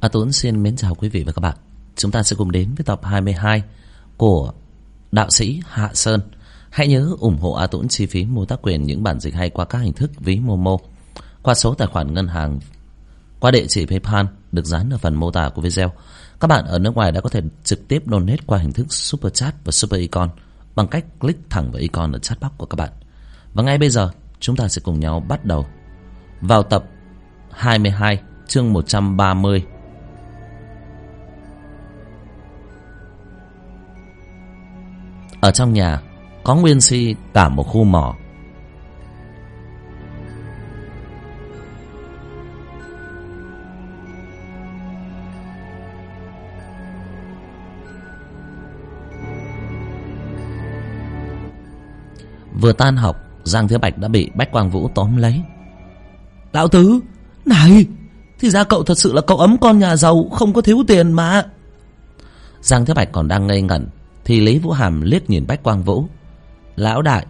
A Tuấn xin mến chào quý vị và các bạn. Chúng ta sẽ cùng đến với tập 22 của đạo sĩ Hạ Sơn. Hãy nhớ ủng hộ A Tuấn chi phí mua tác quyền những bản dịch hay qua các hình thức ví Momo, qua số tài khoản ngân hàng, qua địa chỉ PayPal được dán ở phần mô tả của video. Các bạn ở nước ngoài đã có thể trực tiếp donate qua hình thức Super Chat và Super Icon bằng cách click thẳng vào icon ở chat box của các bạn. Và ngay bây giờ, chúng ta sẽ cùng nhau bắt đầu vào tập 22 chương 130 Ở trong nhà Có nguyên si cả một khu mỏ. Vừa tan học Giang Thế Bạch đã bị Bách Quang Vũ tóm lấy. Lão Tứ Này Thì ra cậu thật sự là cậu ấm con nhà giàu Không có thiếu tiền mà. Giang Thế Bạch còn đang ngây ngẩn thì Lý Vũ Hàm liếc nhìn Bách Quang Vũ. Lão đại,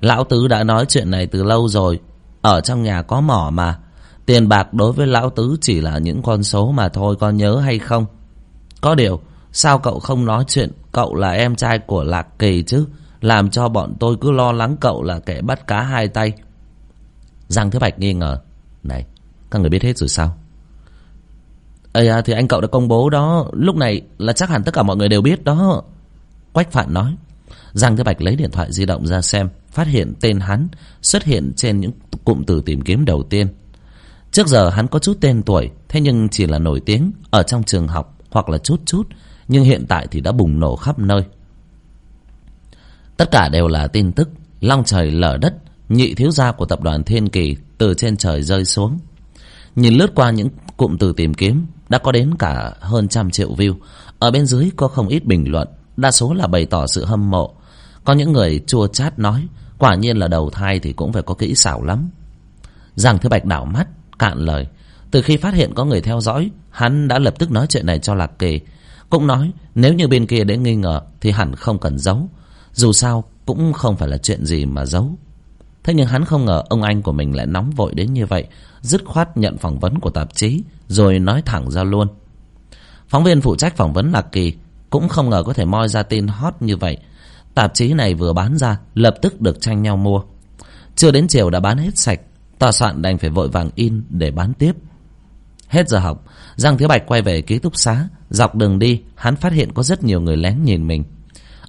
Lão Tứ đã nói chuyện này từ lâu rồi. Ở trong nhà có mỏ mà. Tiền bạc đối với Lão Tứ chỉ là những con số mà thôi Con nhớ hay không? Có điều, Sao cậu không nói chuyện? Cậu là em trai của Lạc Kỳ chứ? Làm cho bọn tôi cứ lo lắng cậu là kẻ bắt cá hai tay. Giang Thế Bạch nghi ngờ. Này, Các người biết hết rồi sao? Ây à thì anh cậu đã công bố đó. Lúc này là chắc hẳn tất cả mọi người đều biết đó. Quách Phạn nói. Giang Thế Bạch lấy điện thoại di động ra xem, Phát hiện tên hắn Xuất hiện trên những cụm từ tìm kiếm đầu tiên. Trước giờ hắn có chút tên tuổi, Thế nhưng chỉ là nổi tiếng Ở trong trường học hoặc là chút chút, Nhưng hiện tại thì đã bùng nổ khắp nơi. Tất cả đều là tin tức, Long trời lở đất, Nhị thiếu gia của tập đoàn Thiên Kỳ Từ trên trời rơi xuống. Nhìn lướt qua những cụm từ tìm kiếm, Đã có đến cả hơn trăm triệu view, Ở bên dưới có không ít bình luận. Đa số là bày tỏ sự hâm mộ. Có những người chua chát nói, Quả nhiên là đầu thai thì cũng phải có kỹ xảo lắm. Giang Thứ Bạch đảo mắt, Cạn lời. Từ khi phát hiện có người theo dõi, Hắn đã lập tức nói chuyện này cho Lạc Kỳ. Cũng nói, nếu như bên kia đến nghi ngờ, Thì hẳn không cần giấu. Dù sao, cũng không phải là chuyện gì mà giấu. Thế nhưng hắn không ngờ ông anh của mình lại nóng vội đến như vậy, Dứt khoát nhận phỏng vấn của tạp chí, Rồi nói thẳng ra luôn. Phóng viên phụ trách phỏng vấn Lạc Kỳ cũng không ngờ có thể moi ra tin hot như vậy. Tạp chí này vừa bán ra Lập tức được tranh nhau mua. Chưa đến chiều đã bán hết sạch Tòa soạn đành phải vội vàng in để bán tiếp. Hết giờ học Giang Thiếu Bạch quay về ký túc xá Dọc đường đi Hắn phát hiện có rất nhiều người lén nhìn mình.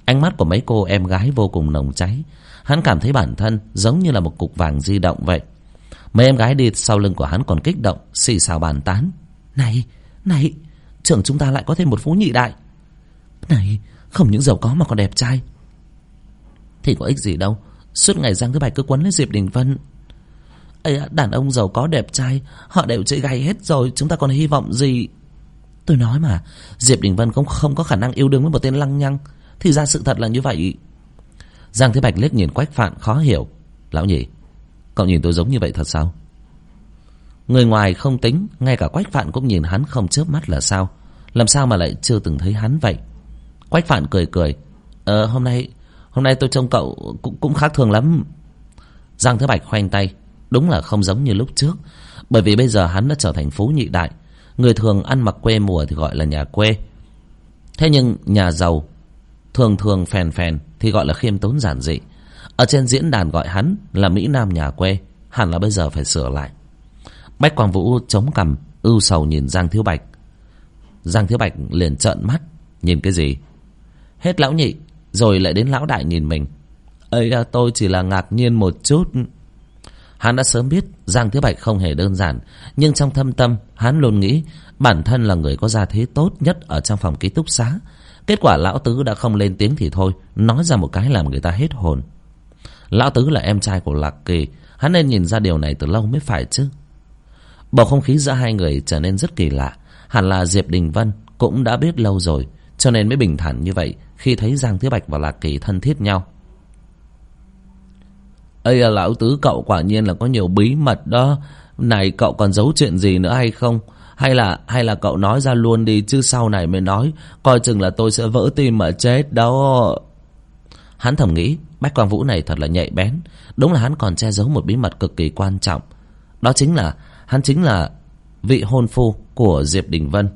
Ánh mắt của mấy cô em gái vô cùng nồng cháy. Hắn cảm thấy bản thân giống như là một cục vàng di động vậy. Mấy em gái đi sau lưng của hắn còn kích động Xì xào bàn tán. Này, này Trưởng chúng ta lại có thêm một phú nhị đại. Này, không những giàu có mà còn đẹp trai. Thì có ích gì đâu Suốt ngày Giang Thứ Bạch cứ quấn lấy Diệp Đình Vân. Ây đàn ông giàu có đẹp trai Họ đều chơi gay hết rồi Chúng ta còn hy vọng gì? Tôi nói mà Diệp Đình Vân cũng không có khả năng yêu đương với một tên lăng nhăng. Thì ra sự thật là như vậy. Giang Thế Bạch liếc nhìn Quách Phạn khó hiểu. Lão nhỉ Cậu nhìn tôi giống như vậy thật sao? Người ngoài không tính Ngay cả Quách Phạn cũng nhìn hắn không chớp mắt là sao? Làm sao mà lại chưa từng thấy hắn vậy? Quách Phạn cười cười. Ờ hôm nay Hôm nay tôi trông cậu cũng, cũng khác thường lắm. Giang Thế Bạch khoanh tay. Đúng là không giống như lúc trước Bởi vì bây giờ hắn đã trở thành phú nhị đại. Người thường ăn mặc quê mùa thì gọi là nhà quê. Thế nhưng nhà giàu Thường thường phèn phèn Thì gọi là khiêm tốn giản dị. Ở trên diễn đàn gọi hắn là Mỹ Nam nhà quê Hẳn là bây giờ phải sửa lại. Bách Quang Vũ chống cằm Ưu sầu nhìn Giang Thiếu Bạch. Giang Thiếu Bạch liền trợn mắt Nhìn cái gì? Hết lão nhị, Rồi lại đến lão đại nhìn mình. Ấy tôi chỉ là ngạc nhiên một chút. Hắn đã sớm biết Giang thứ Bạch không hề đơn giản, Nhưng trong thâm tâm, hắn luôn nghĩ Bản thân là người có gia thế tốt nhất Ở trong phòng ký túc xá. Kết quả lão tứ đã không lên tiếng thì thôi, Nói ra một cái làm người ta hết hồn. Lão tứ là em trai của Lạc Kỳ, Hắn nên nhìn ra điều này từ lâu mới phải chứ. Bầu không khí giữa hai người trở nên rất kỳ lạ, Hẳn là Diệp Đình Vân Cũng đã biết lâu rồi cho nên mới bình thản như vậy Khi thấy Giang Thiếu Bạch và Lạc Kỳ thân thiết nhau. Ây à, lão tứ cậu quả nhiên là có nhiều bí mật đó. Này cậu còn giấu chuyện gì nữa hay không? Hay là hay là cậu nói ra luôn đi chứ sau này mới nói coi chừng là tôi sẽ vỡ tim mà chết đó. Hắn thầm nghĩ bách quang vũ này thật là nhạy bén. Đúng là hắn còn che giấu một bí mật cực kỳ quan trọng. Đó chính là hắn chính là vị hôn phu của diệp đình vân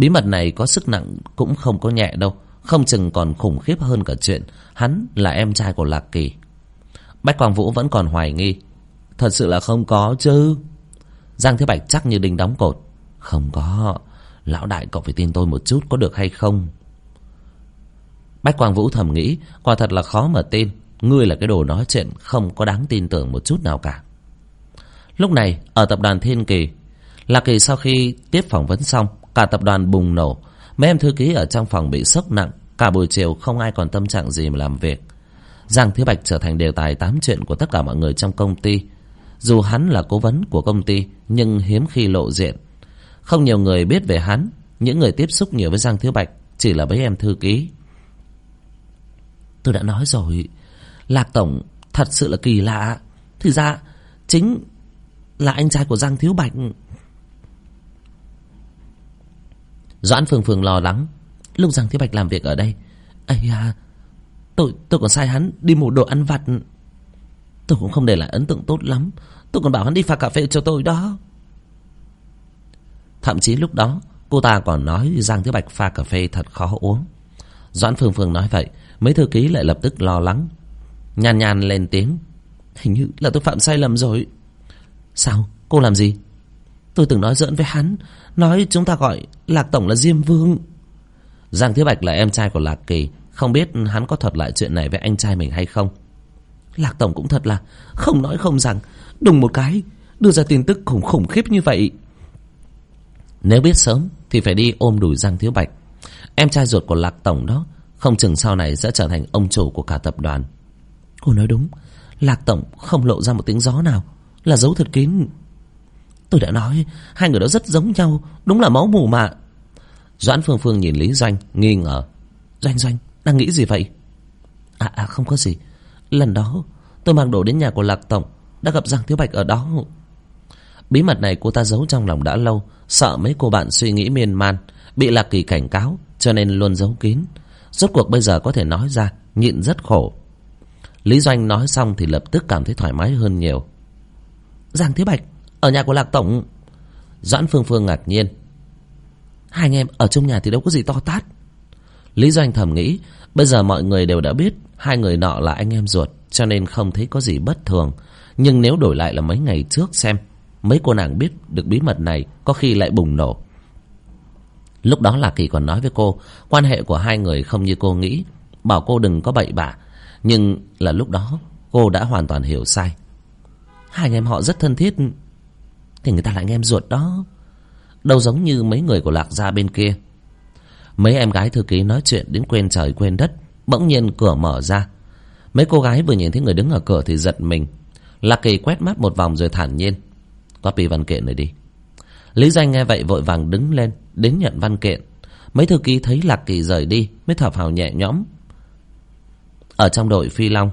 bí mật này có sức nặng cũng không có nhẹ đâu, không chừng còn khủng khiếp hơn cả chuyện hắn là em trai của lạc kỳ. Bách quang vũ vẫn còn hoài nghi. Thật sự là không có chứ. Giang thế bạch chắc như đinh đóng cột. Không có. Lão đại, cậu phải tin tôi một chút, có được hay không? Bách quang vũ thầm nghĩ, quả thật là khó mà tin. Ngươi là cái đồ nói chuyện không có đáng tin tưởng một chút nào cả. Lúc này, ở tập đoàn thiên kỳ, lạc kỳ sau khi tiếp phỏng vấn xong cả tập đoàn bùng nổ. Mấy em thư ký ở trong phòng bị sốc nặng. Cả buổi chiều không ai còn tâm trạng gì mà làm việc. Giang thiếu bạch trở thành đề tài tám chuyện của tất cả mọi người trong công ty. Dù hắn là cố vấn của công ty, nhưng hiếm khi lộ diện. Không nhiều người biết về hắn. Những người tiếp xúc nhiều với giang thiếu bạch chỉ là mấy em thư ký. Tôi đã nói rồi. Lạc tổng, thật sự là kỳ lạ. Thì ra, chính là anh trai của giang thiếu bạch. Doãn phương phương lo lắng. Lúc giang thiếu bạch làm việc ở đây. Ây à tôi tôi còn sai hắn đi mua đồ ăn vặt. Tôi cũng không để lại ấn tượng tốt lắm. Tôi còn bảo hắn đi pha cà phê cho tôi đó. Thậm chí lúc đó, cô ta còn nói giang thiếu bạch pha cà phê thật khó uống. Doãn phương phương nói vậy, mấy thư ký lại lập tức lo lắng. Nhàn nhàn lên tiếng, hình như là tôi phạm sai lầm rồi. Sao? Cô làm gì? Tôi từng nói giỡn với hắn, nói chúng ta gọi lạc tổng là diêm vương. Giang thiếu bạch là em trai của lạc kỳ. Không biết hắn có thuật lại chuyện này với anh trai mình hay không? Lạc tổng cũng thật là không nói không rằng. Đùng một cái, đưa ra tin tức khủng khủng khiếp như vậy. Nếu biết sớm thì phải đi ôm đùi giang thiếu bạch. Em trai ruột của lạc tổng đó, không chừng sau này sẽ trở thành ông chủ của cả tập đoàn. Cô nói đúng, lạc tổng không lộ ra một tiếng gió nào, là giấu thật kín. Tôi đã nói, hai người đó rất giống nhau, đúng là máu mù mà doãn phương phương nhìn lý doanh, nghi ngờ. Doanh doanh, đang nghĩ gì vậy? À à không có gì. Lần đó, tôi mang đồ đến nhà của lạc tổng, đã gặp giang thiếu bạch ở đó. Bí mật này cô ta giấu trong lòng đã lâu, sợ mấy cô bạn suy nghĩ miên man, bị lạc kỳ cảnh cáo, cho nên luôn giấu kín. Rốt cuộc bây giờ có thể nói ra, nhịn rất khổ. Lý doanh nói xong thì lập tức cảm thấy thoải mái hơn nhiều. Giang thiếu bạch, ở nhà của lạc tổng. Doãn phương phương ngạc nhiên hai anh em ở trong nhà thì đâu có gì to tát. Lý doanh thầm nghĩ, bây giờ mọi người đều đã biết hai người nọ là anh em ruột, cho nên không thấy có gì bất thường. Nhưng nếu đổi lại là mấy ngày trước xem, mấy cô nàng biết được bí mật này có khi lại bùng nổ. Lúc đó là kỳ còn nói với cô, quan hệ của hai người không như cô nghĩ, bảo cô đừng có bậy bạ. Nhưng là lúc đó, cô đã hoàn toàn hiểu sai. Hai anh em họ rất thân thiết, thì người ta là anh em ruột đó đâu giống như mấy người của lạc gia bên kia. Mấy em gái thư ký nói chuyện đến quên trời quên đất, bỗng nhiên cửa mở ra. Mấy cô gái vừa nhìn thấy người đứng ở cửa thì giật mình. Lạc kỳ quét mắt một vòng rồi thản nhiên, copy văn kiện này đi. Lý danh nghe vậy vội vàng đứng lên đến nhận văn kiện. Mấy thư ký thấy lạc kỳ rời đi, mới thở phào nhẹ nhõm. Ở trong đội phi long,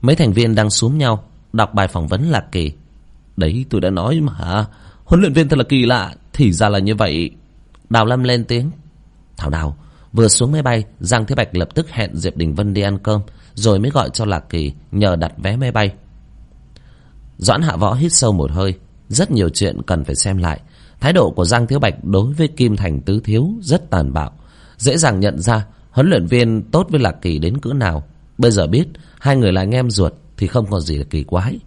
mấy thành viên đang xúm nhau đọc bài phỏng vấn lạc kỳ. Đấy, tôi đã nói mà huấn luyện viên thật là kỳ lạ. Thì ra là như vậy. Đào lâm lên tiếng. Thảo đào, vừa xuống máy bay, giang thế bạch lập tức hẹn diệp đình vân đi ăn cơm, rồi mới gọi cho lạc kỳ nhờ đặt vé máy bay. Doãn hạ võ hít sâu một hơi. Rất nhiều chuyện cần phải xem lại. Thái độ của giang thiếu bạch đối với kim thành tứ thiếu rất tàn bạo. Dễ dàng nhận ra huấn luyện viên tốt với lạc kỳ đến cỡ nào. Bây giờ biết hai người là anh em ruột thì không còn gì là kỳ quái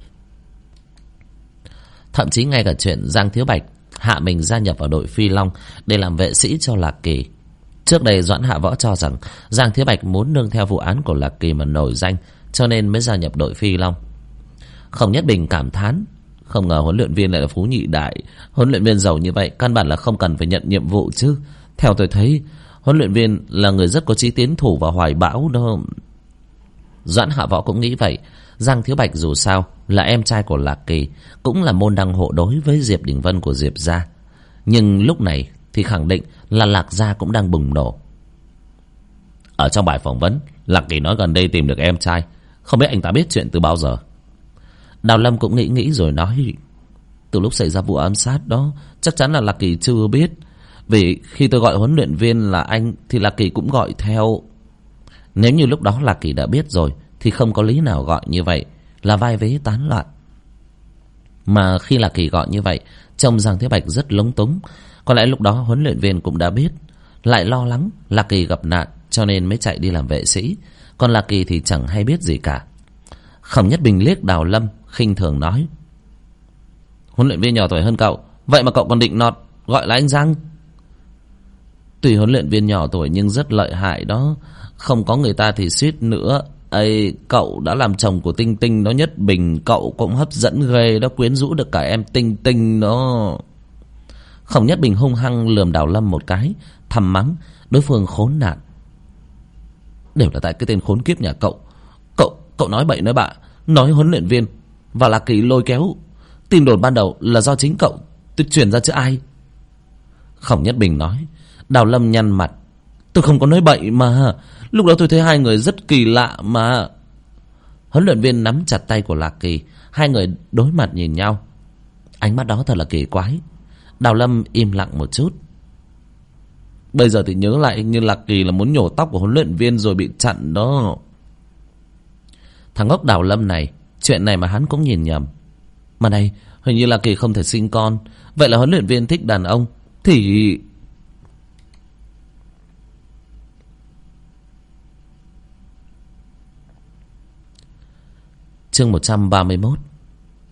thậm chí ngay cả chuyện giang thiếu bạch hạ mình gia nhập vào đội phi long để làm vệ sĩ cho lạc kỳ. Trước đây, doãn hạ võ cho rằng giang thiếu bạch muốn nương theo vụ án của lạc kỳ mà nổi danh, cho nên mới gia nhập đội phi long. Không nhất bình cảm thán, không ngờ huấn luyện viên lại là phú nhị đại. Huấn luyện viên giàu như vậy, căn bản là không cần phải nhận nhiệm vụ chứ. Theo tôi thấy, huấn luyện viên là người rất có trí tiến thủ và hoài bão đó. Doãn hạ võ cũng nghĩ vậy giang thiếu bạch dù sao là em trai của lạc kỳ, cũng là môn đăng hộ đối với diệp đình vân của diệp gia. Nhưng lúc này thì khẳng định là lạc gia cũng đang bùng nổ. Ở trong bài phỏng vấn, lạc kỳ nói gần đây tìm được em trai. Không biết anh ta biết chuyện từ bao giờ. Đào lâm cũng nghĩ nghĩ rồi nói, từ lúc xảy ra vụ ám sát đó, chắc chắn là lạc kỳ chưa biết. Vì khi tôi gọi huấn luyện viên là anh thì lạc kỳ cũng gọi theo. Nếu như lúc đó lạc kỳ đã biết rồi thì không có lý nào gọi như vậy, là vai vế tán loạn. Mà khi là kỳ gọi như vậy, trông giang thế bạch rất lúng túng. Có lẽ lúc đó huấn luyện viên cũng đã biết, lại lo lắng là kỳ gặp nạn cho nên mới chạy đi làm vệ sĩ. Còn là kỳ thì chẳng hay biết gì cả. Khổng nhất bình liếc đào lâm, khinh thường nói, huấn luyện viên nhỏ tuổi hơn cậu, vậy mà cậu còn định nọt gọi là anh giang? Tuy huấn luyện viên nhỏ tuổi nhưng rất lợi hại đó, không có người ta thì suýt nữa ấy cậu đã làm chồng của tinh tinh nó nhất bình, cậu cũng hấp dẫn ghê đó, quyến rũ được cả em tinh tinh nó khổng nhất bình hung hăng lườm đào lâm một cái, thầm mắng, đối phương khốn nạn. Đều là tại cái tên khốn kiếp nhà cậu. Cậu cậu nói bậy nói bạ, nói huấn luyện viên, và là kỳ lôi kéo. Tin đồn ban đầu là do chính cậu tôi truyền ra chứ ai. Khổng nhất bình nói, đào lâm nhăn mặt, tôi không có nói bậy mà lúc đó tôi thấy hai người rất kỳ lạ mà. Huấn luyện viên nắm chặt tay của lạc kỳ. Hai người đối mặt nhìn nhau. Ánh mắt đó thật là kỳ quái. Đào lâm im lặng một chút. Bây giờ thì nhớ lại như lạc kỳ là muốn nhổ tóc của huấn luyện viên rồi bị chặn đó. Thằng ngốc đào lâm này, chuyện này mà hắn cũng nhìn nhầm. Mà này, hình như lạc kỳ không thể sinh con. Vậy là huấn luyện viên thích đàn ông, thì chương một trăm ba mươi mốt.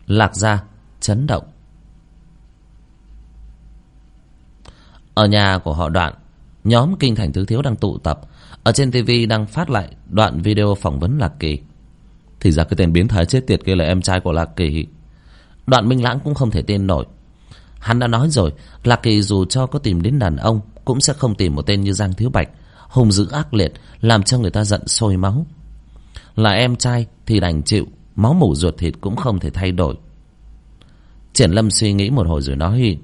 Lạc gia, chấn động. Ở nhà của họ đoạn, nhóm kinh thành tứ thiếu đang tụ tập. Ở trên tv đang phát lại đoạn video phỏng vấn lạc kỳ. Thì ra cái tên biến thái chết tiệt kia là em trai của lạc kỳ. Đoạn minh lãng cũng không thể tin nổi. Hắn đã nói rồi, lạc kỳ dù cho có tìm đến đàn ông, cũng sẽ không tìm một tên như giang thiếu bạch, hung dữ ác liệt, làm cho người ta giận sôi máu. Là em trai thì đành chịu máu mủ ruột thịt cũng không thể thay đổi. Triển lâm suy nghĩ một hồi rồi nói,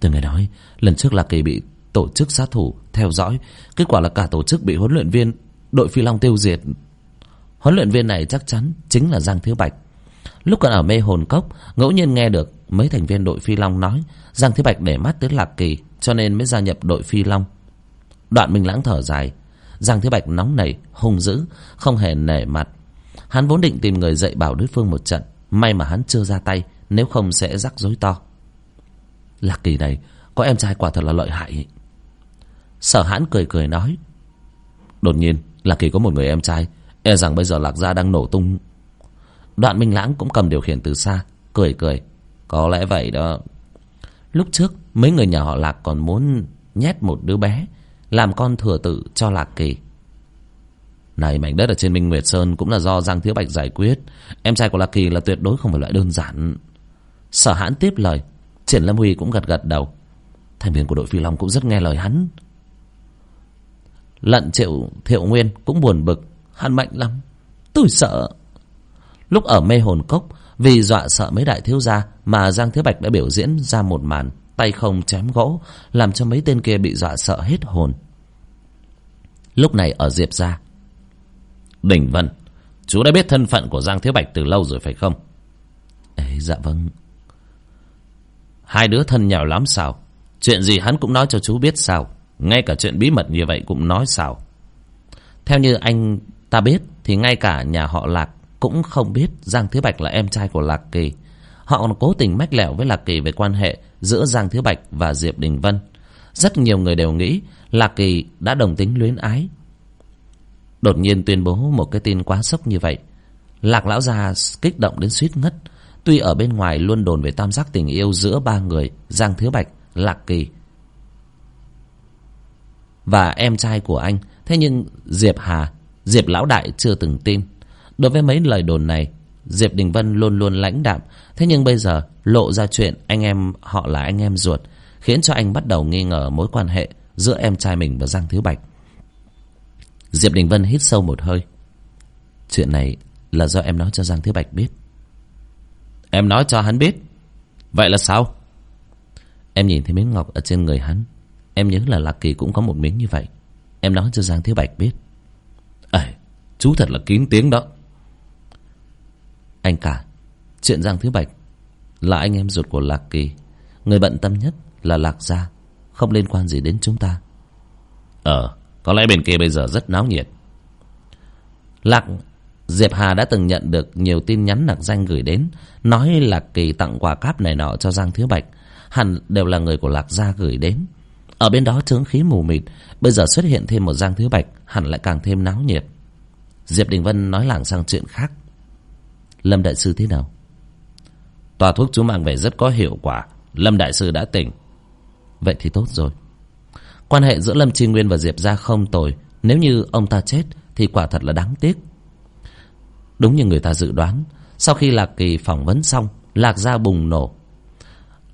từ ngày nói lần trước là kỳ bị tổ chức sát thủ theo dõi, kết quả là cả tổ chức bị huấn luyện viên đội phi long tiêu diệt. Huấn luyện viên này chắc chắn chính là giang thiếu bạch. Lúc còn ở mê hồn cốc, ngẫu nhiên nghe được mấy thành viên đội phi long nói, giang thiếu bạch để mắt tới lạc kỳ, cho nên mới gia nhập đội phi long. Đoạn minh lãng thở dài, giang thiếu bạch nóng nảy, hung dữ, không hề nể mặt hắn vốn định tìm người dạy bảo đối phương một trận, may mà hắn chưa ra tay, nếu không sẽ rắc rối to. Lạc kỳ này, có em trai quả thật là lợi hại. Sở hãn cười cười nói, đột nhiên, lạc kỳ có một người em trai e rằng bây giờ lạc gia đang nổ tung. Đoạn minh lãng cũng cầm điều khiển từ xa, cười cười, có lẽ vậy đó. Lúc trước, mấy người nhà họ lạc còn muốn nhét một đứa bé làm con thừa tự cho lạc kỳ này, mảnh đất ở trên minh nguyệt sơn cũng là do giang thiếu bạch giải quyết. Em trai của lạc kỳ là tuyệt đối không phải loại đơn giản. Sở hãn tiếp lời. Triển lâm huy cũng gật gật đầu. Thành viên của đội phi long cũng rất nghe lời hắn. Lận triệu thiệu nguyên cũng buồn bực. Hắn mạnh lắm. Tôi sợ. Lúc ở mê hồn cốc, vì dọa sợ mấy đại thiếu gia mà giang thiếu bạch đã biểu diễn ra một màn tay không chém gỗ, làm cho mấy tên kia bị dọa sợ hết hồn. Lúc này ở diệp gia đình vân. Chú đã biết thân phận của giang thiếu bạch từ lâu rồi phải không? Ê dạ vâng. Hai đứa thân nhau lắm sao? Chuyện gì hắn cũng nói cho chú biết sao? Ngay cả chuyện bí mật như vậy cũng nói sao? Theo như anh ta biết thì ngay cả nhà họ lạc cũng không biết giang thiếu bạch là em trai của lạc kỳ. Họ còn cố tình mách lẻo với lạc kỳ về quan hệ giữa giang thiếu bạch và diệp đình vân. Rất nhiều người đều nghĩ lạc kỳ đã đồng tính luyến ái đột nhiên tuyên bố một cái tin quá sốc như vậy. Lạc lão già kích động đến suýt ngất. Tuy ở bên ngoài luôn đồn về tam giác tình yêu giữa ba người, giang thiếu bạch, lạc kỳ và em trai của anh, thế nhưng diệp hà, diệp lão đại chưa từng tin. Đối với mấy lời đồn này, diệp đình vân luôn luôn lãnh đạm. Thế nhưng bây giờ lộ ra chuyện anh em họ là anh em ruột, khiến cho anh bắt đầu nghi ngờ mối quan hệ giữa em trai mình và giang thiếu bạch diệp đình vân hít sâu một hơi. Chuyện này là do em nói cho giang thiếu bạch biết. Em nói cho hắn biết. Vậy là sao? Em nhìn thấy miếng ngọc ở trên người hắn. Em nhớ là lạc kỳ cũng có một miếng như vậy. Em nói cho giang thiếu bạch biết. Ẩy chú thật là kín tiếng đó. Anh cả, chuyện giang thiếu bạch là anh em ruột của lạc kỳ. Người bận tâm nhất là lạc gia, không liên quan gì đến chúng ta. Ờ có lẽ bên kia bây giờ rất náo nhiệt. Lạc diệp hà đã từng nhận được nhiều tin nhắn nặc danh gửi đến, nói lạc kỳ tặng quà cáp này nọ cho giang thiếu bạch. Hẳn đều là người của lạc gia gửi đến. Ở bên đó trướng khí mù mịt, bây giờ xuất hiện thêm một giang thiếu bạch, hẳn lại càng thêm náo nhiệt. Diệp đình vân nói lảng sang chuyện khác. Lâm đại sư thế nào? Tòa thuốc chú mang về rất có hiệu quả. Lâm đại sư đã tỉnh. Vậy thì tốt rồi quan hệ giữa lâm tri nguyên và diệp gia không tồi. Nếu như ông ta chết thì quả thật là đáng tiếc. Đúng như người ta dự đoán sau khi lạc kỳ phỏng vấn xong lạc gia bùng nổ.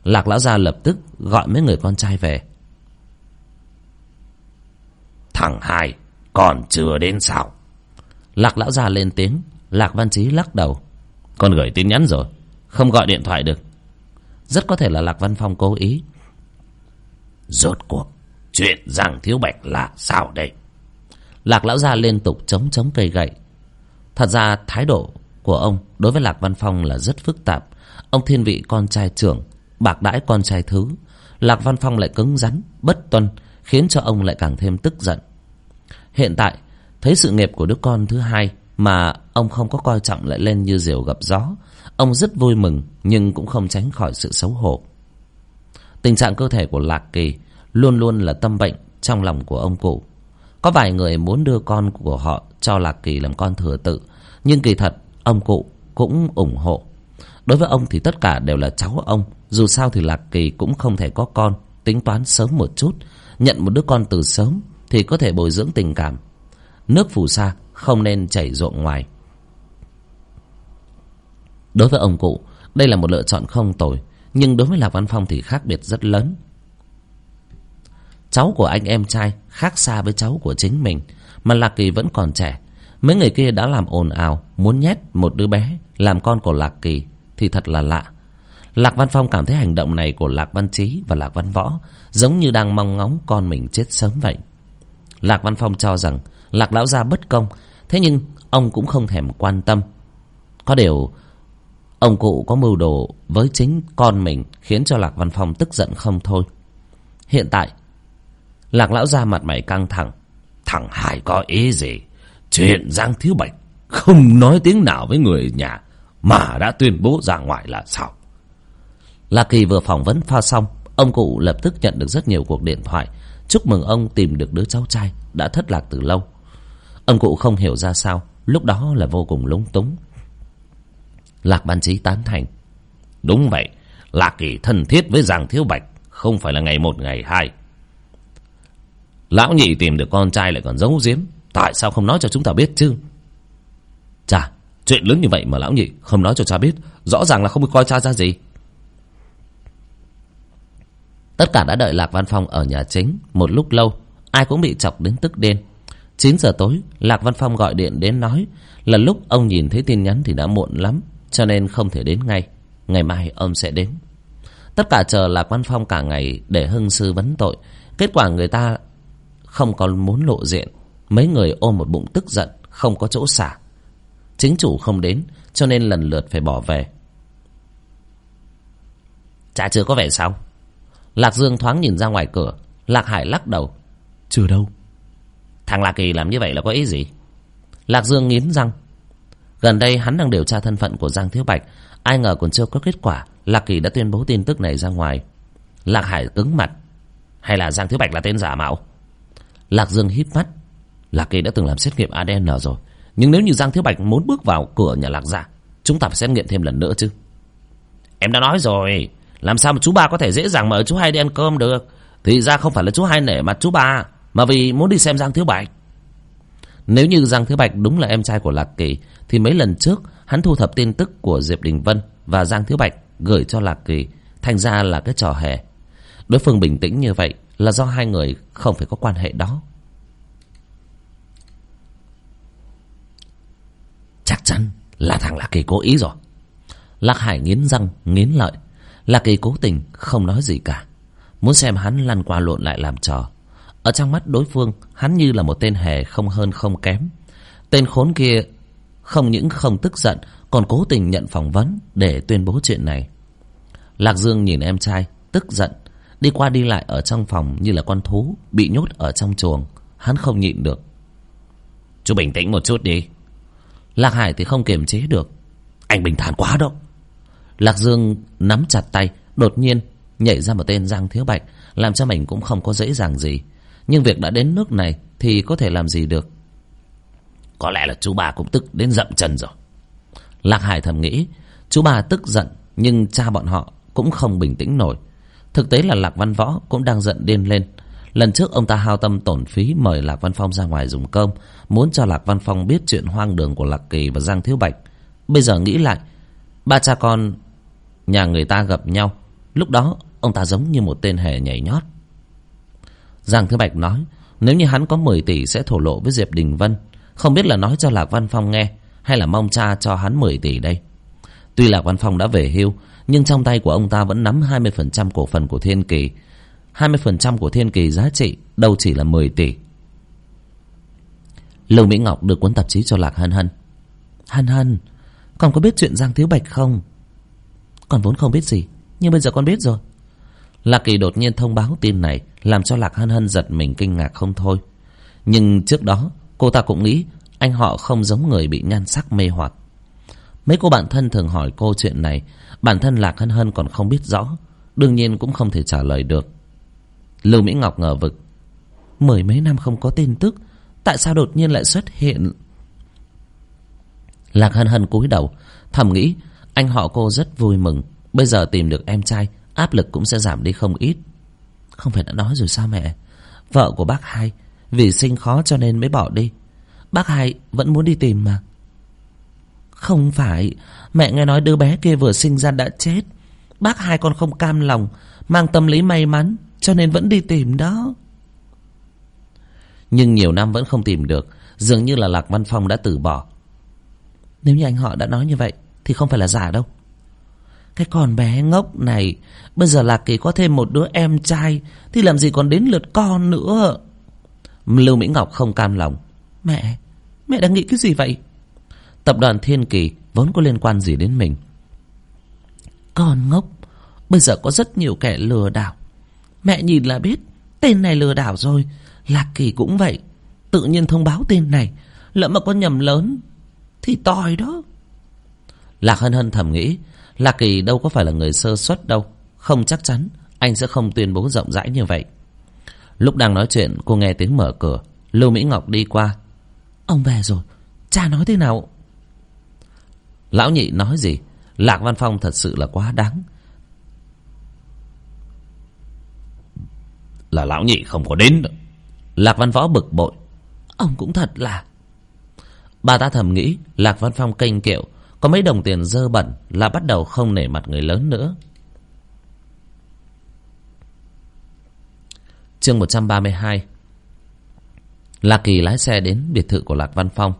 Lạc lão gia lập tức gọi mấy người con trai về. Thằng hai còn chưa đến sao? Lạc lão gia lên tiếng lạc văn trí lắc đầu. Con gửi tin nhắn rồi không gọi điện thoại được. Rất có thể là lạc văn phong cố ý. Rốt cuộc chuyện giang thiếu bạch là sao đây? Lạc lão gia liên tục chống chống cây gậy. Thật ra, thái độ của ông đối với lạc văn phong là rất phức tạp. Ông thiên vị con trai trưởng, bạc đãi con trai thứ. Lạc văn phong lại cứng rắn, bất tuân, khiến cho ông lại càng thêm tức giận. Hiện tại, thấy sự nghiệp của đứa con thứ hai mà ông không có coi trọng lại lên như diều gặp gió, ông rất vui mừng nhưng cũng không tránh khỏi sự xấu hổ. Tình trạng cơ thể của lạc kỳ luôn luôn là tâm bệnh trong lòng của ông cụ. Có vài người muốn đưa con của họ cho lạc kỳ làm con thừa tự, nhưng kỳ thật ông cụ cũng ủng hộ. Đối với ông thì tất cả đều là cháu ông, dù sao thì lạc kỳ cũng không thể có con, tính toán sớm một chút. Nhận một đứa con từ sớm thì có thể bồi dưỡng tình cảm. Nước phù sa không nên chảy ruộng ngoài. Đối với ông cụ, đây là một lựa chọn không tồi, nhưng đối với lạc văn phong thì khác biệt rất lớn cháu của anh em trai khác xa với cháu của chính mình, mà lạc kỳ vẫn còn trẻ. Mấy người kia đã làm ồn ào, muốn nhét một đứa bé làm con của lạc kỳ thì thật là lạ. Lạc văn phong cảm thấy hành động này của lạc văn trí và lạc văn võ giống như đang mong ngóng con mình chết sớm vậy. Lạc văn phong cho rằng lạc lão gia bất công, thế nhưng ông cũng không thèm quan tâm. Có điều, ông cụ có mưu đồ với chính con mình khiến cho lạc văn phong tức giận không thôi. Hiện tại lạc lão ra mặt mày căng thẳng. Thằng hải có ý gì? Chuyện giang thiếu bạch không nói tiếng nào với người nhà mà đã tuyên bố ra ngoài là sao? Lạc kỳ vừa phỏng vấn pha xong, ông cụ lập tức nhận được rất nhiều cuộc điện thoại. Chúc mừng ông tìm được đứa cháu trai đã thất lạc từ lâu. Ông cụ không hiểu ra sao, lúc đó là vô cùng lúng túng. Lạc ban trí tán thành. Đúng vậy, lạc kỳ thân thiết với giang thiếu bạch không phải là ngày một, ngày hai lão nhị tìm được con trai lại còn giấu giếm. Tại sao không nói cho chúng ta biết chứ? Chà, chuyện lớn như vậy mà lão nhị không nói cho cha biết, rõ ràng là không coi cha ra gì. Tất cả đã đợi lạc văn phong ở nhà chính một lúc lâu, ai cũng bị chọc đến tức đen. chín giờ tối, lạc văn phong gọi điện đến nói là lúc ông nhìn thấy tin nhắn thì đã muộn lắm, cho nên không thể đến ngay. Ngày mai ông sẽ đến. Tất cả chờ lạc văn phong cả ngày để hưng sư vấn tội. Kết quả người ta không còn muốn lộ diện. Mấy người ôm một bụng tức giận không có chỗ xả. Chính chủ không đến cho nên lần lượt phải bỏ về. Cha chưa có vẻ sao? Lạc dương thoáng nhìn ra ngoài cửa. Lạc hải lắc đầu. Chưa đâu. Thằng lạc kỳ làm như vậy là có ý gì? Lạc dương nghiến răng. Gần đây hắn đang điều tra thân phận của giang thiếu bạch. Ai ngờ còn chưa có kết quả lạc kỳ đã tuyên bố tin tức này ra ngoài. Lạc hải cứng mặt. Hay là giang thiếu bạch là tên giả mạo lạc dương hít mắt. Lạc kỳ đã từng làm xét nghiệm adn rồi. Nhưng nếu như giang thiếu bạch muốn bước vào cửa nhà lạc gia, chúng ta phải xét nghiệm thêm lần nữa chứ. Em đã nói rồi. Làm sao mà chú ba có thể dễ dàng mời chú hai đi ăn cơm được? Thì ra không phải là chú hai nể mặt chú ba, mà vì muốn đi xem giang thiếu bạch. Nếu như giang thiếu bạch đúng là em trai của lạc kỳ, thì mấy lần trước, hắn thu thập tin tức của diệp đình vân và giang thiếu bạch gửi cho lạc kỳ, thành ra là cái trò hề. Đối phương bình tĩnh như vậy là do hai người không phải có quan hệ đó. Chắc chắn là thằng lạc kỳ cố ý rồi. Lạc hải nghiến răng, nghiến lợi. Lạc kỳ cố tình, không nói gì cả. Muốn xem hắn lăn qua lộn lại làm trò. Ở trong mắt đối phương, hắn như là một tên hề không hơn không kém. Tên khốn kia không những không tức giận, còn cố tình nhận phỏng vấn để tuyên bố chuyện này. Lạc dương nhìn em trai, tức giận đi qua đi lại ở trong phòng như là con thú bị nhốt ở trong chuồng, hắn không nhịn được. Chú bình tĩnh một chút đi. Lạc hải thì không kiềm chế được. Anh bình thản quá đâu lạc dương nắm chặt tay, đột nhiên nhảy ra một tên giang thiếu bạch, làm cho mình cũng không có dễ dàng gì. Nhưng việc đã đến nước này thì có thể làm gì được? Có lẽ là chú bà cũng tức đến dậm chân rồi. Lạc hải thầm nghĩ. Chú bà tức giận, nhưng cha bọn họ cũng không bình tĩnh nổi thực tế là lạc văn võ cũng đang giận điên lên. Lần trước ông ta hao tâm tổn phí mời lạc văn phong ra ngoài dùng cơm, muốn cho lạc văn phong biết chuyện hoang đường của lạc kỳ và giang thiếu bạch. Bây giờ nghĩ lại, ba cha con nhà người ta gặp nhau, lúc đó ông ta giống như một tên hề nhảy nhót. Giang thiếu bạch nói, nếu như hắn có mười tỷ sẽ thổ lộ với diệp đình vân. Không biết là nói cho lạc văn phong nghe, hay là mong cha cho hắn mười tỷ đây? Tuy lạc văn phong đã về hưu nhưng trong tay của ông ta vẫn nắm hai mươi phần trăm cổ phần của thiên kỳ. hai mươi phần trăm của thiên kỳ giá trị đâu chỉ là mười tỷ. Lưu mỹ ngọc đưa cuốn tạp chí cho lạc hân hân. Hân hân, con có biết chuyện giang thiếu bạch không? Con vốn không biết gì, nhưng bây giờ con biết rồi. Lạc kỳ đột nhiên thông báo tin này, làm cho lạc hân hân giật mình kinh ngạc không thôi. Nhưng trước đó, cô ta cũng nghĩ anh họ không giống người bị nhan sắc mê hoặc mấy cô bạn thân thường hỏi cô chuyện này. Bản thân lạc hân hân còn không biết rõ, đương nhiên cũng không thể trả lời được. Lưu mỹ ngọc ngờ vực. Mười mấy năm không có tin tức, tại sao đột nhiên lại xuất hiện? Lạc hân hân cúi đầu, thầm nghĩ, anh họ cô rất vui mừng. Bây giờ tìm được em trai, áp lực cũng sẽ giảm đi không ít. Không phải đã nói rồi sao mẹ? Vợ của bác hai, vì sinh khó cho nên mới bỏ đi. Bác hai vẫn muốn đi tìm mà không phải. Mẹ nghe nói đứa bé kia vừa sinh ra đã chết. Bác hai con không cam lòng, mang tâm lý may mắn, cho nên vẫn đi tìm đó. Nhưng nhiều năm vẫn không tìm được, dường như là lạc văn phong đã từ bỏ. Nếu như anh họ đã nói như vậy, thì không phải là giả đâu. Cái con bé ngốc này, bây giờ lạc kỳ có thêm một đứa em trai, thì làm gì còn đến lượt con nữa? Lưu mỹ ngọc không cam lòng. Mẹ mẹ đang nghĩ cái gì vậy? Tập đoàn thiên kỳ vốn có liên quan gì đến mình? Con ngốc, bây giờ có rất nhiều kẻ lừa đảo. Mẹ nhìn là biết, tên này lừa đảo rồi. Lạc kỳ cũng vậy, tự nhiên thông báo tên này. Lỡ mà có nhầm lớn, thì tòi đó. Lạc hân hân thầm nghĩ, lạc kỳ đâu có phải là người sơ suất đâu. Không chắc chắn, anh sẽ không tuyên bố rộng rãi như vậy. Lúc đang nói chuyện, cô nghe tiếng mở cửa. Lưu mỹ ngọc đi qua. Ông về rồi, cha nói thế nào? Lão nhị nói gì? Lạc văn phong thật sự là quá đáng. Là lão nhị không có đến đâu. Lạc văn võ bực bội. Ông cũng thật là. Bà ta thầm nghĩ, lạc văn phong kênh kiệu có mấy đồng tiền dơ bẩn là bắt đầu không nể mặt người lớn nữa. Chương một trăm ba mươi hai. Lạc kỳ lái xe đến biệt thự của lạc văn phong.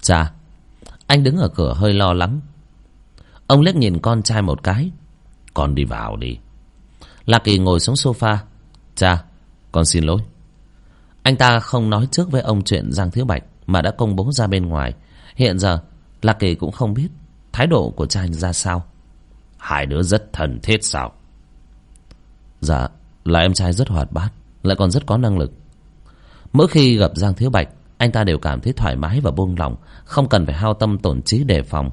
Chà anh đứng ở cửa hơi lo lắng ông liếc nhìn con trai một cái. Con đi vào đi. Lạc kỳ ngồi xuống sofa. Cha, con xin lỗi. Anh ta không nói trước với ông chuyện giang thiếu bạch mà đã công bố ra bên ngoài. Hiện giờ, lạc kỳ cũng không biết thái độ của cha anh ra sao. Hai đứa rất thân thiết sao? Dạ là em trai rất hoạt bát, lại còn rất có năng lực. Mỗi khi gặp giang thiếu bạch anh ta đều cảm thấy thoải mái và buông lỏng, không cần phải hao tâm tổn trí đề phòng.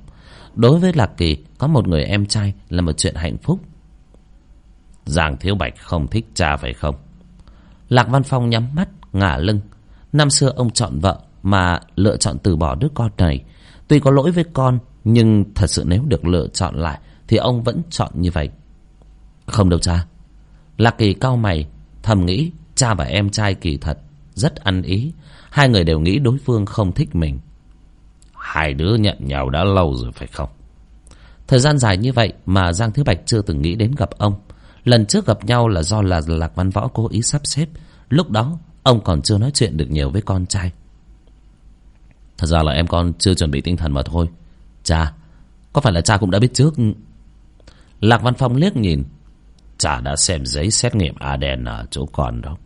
Đối với lạc kỳ, có một người em trai là một chuyện hạnh phúc. Giang thiếu bạch không thích cha phải không? Lạc văn phong nhắm mắt, ngả lưng. Năm xưa ông chọn vợ mà lựa chọn từ bỏ đứa con này. Tuy có lỗi với con, nhưng thật sự nếu được lựa chọn lại thì ông vẫn chọn như vậy. Không đâu cha. Lạc kỳ cau mày, thầm nghĩ cha và em trai kỳ thật rất ăn ý. Hai người đều nghĩ đối phương không thích mình. Hai đứa nhận nhau đã lâu rồi phải không? Thời gian dài như vậy mà giang thứ bạch chưa từng nghĩ đến gặp ông. Lần trước gặp nhau là do là lạc văn võ cố ý sắp xếp. Lúc đó, ông còn chưa nói chuyện được nhiều với con trai. Thật ra là em con chưa chuẩn bị tinh thần mà thôi. Cha, có phải là cha cũng đã biết trước? Lạc văn phong liếc nhìn. Cha đã xem giấy xét nghiệm adn ở chỗ con đó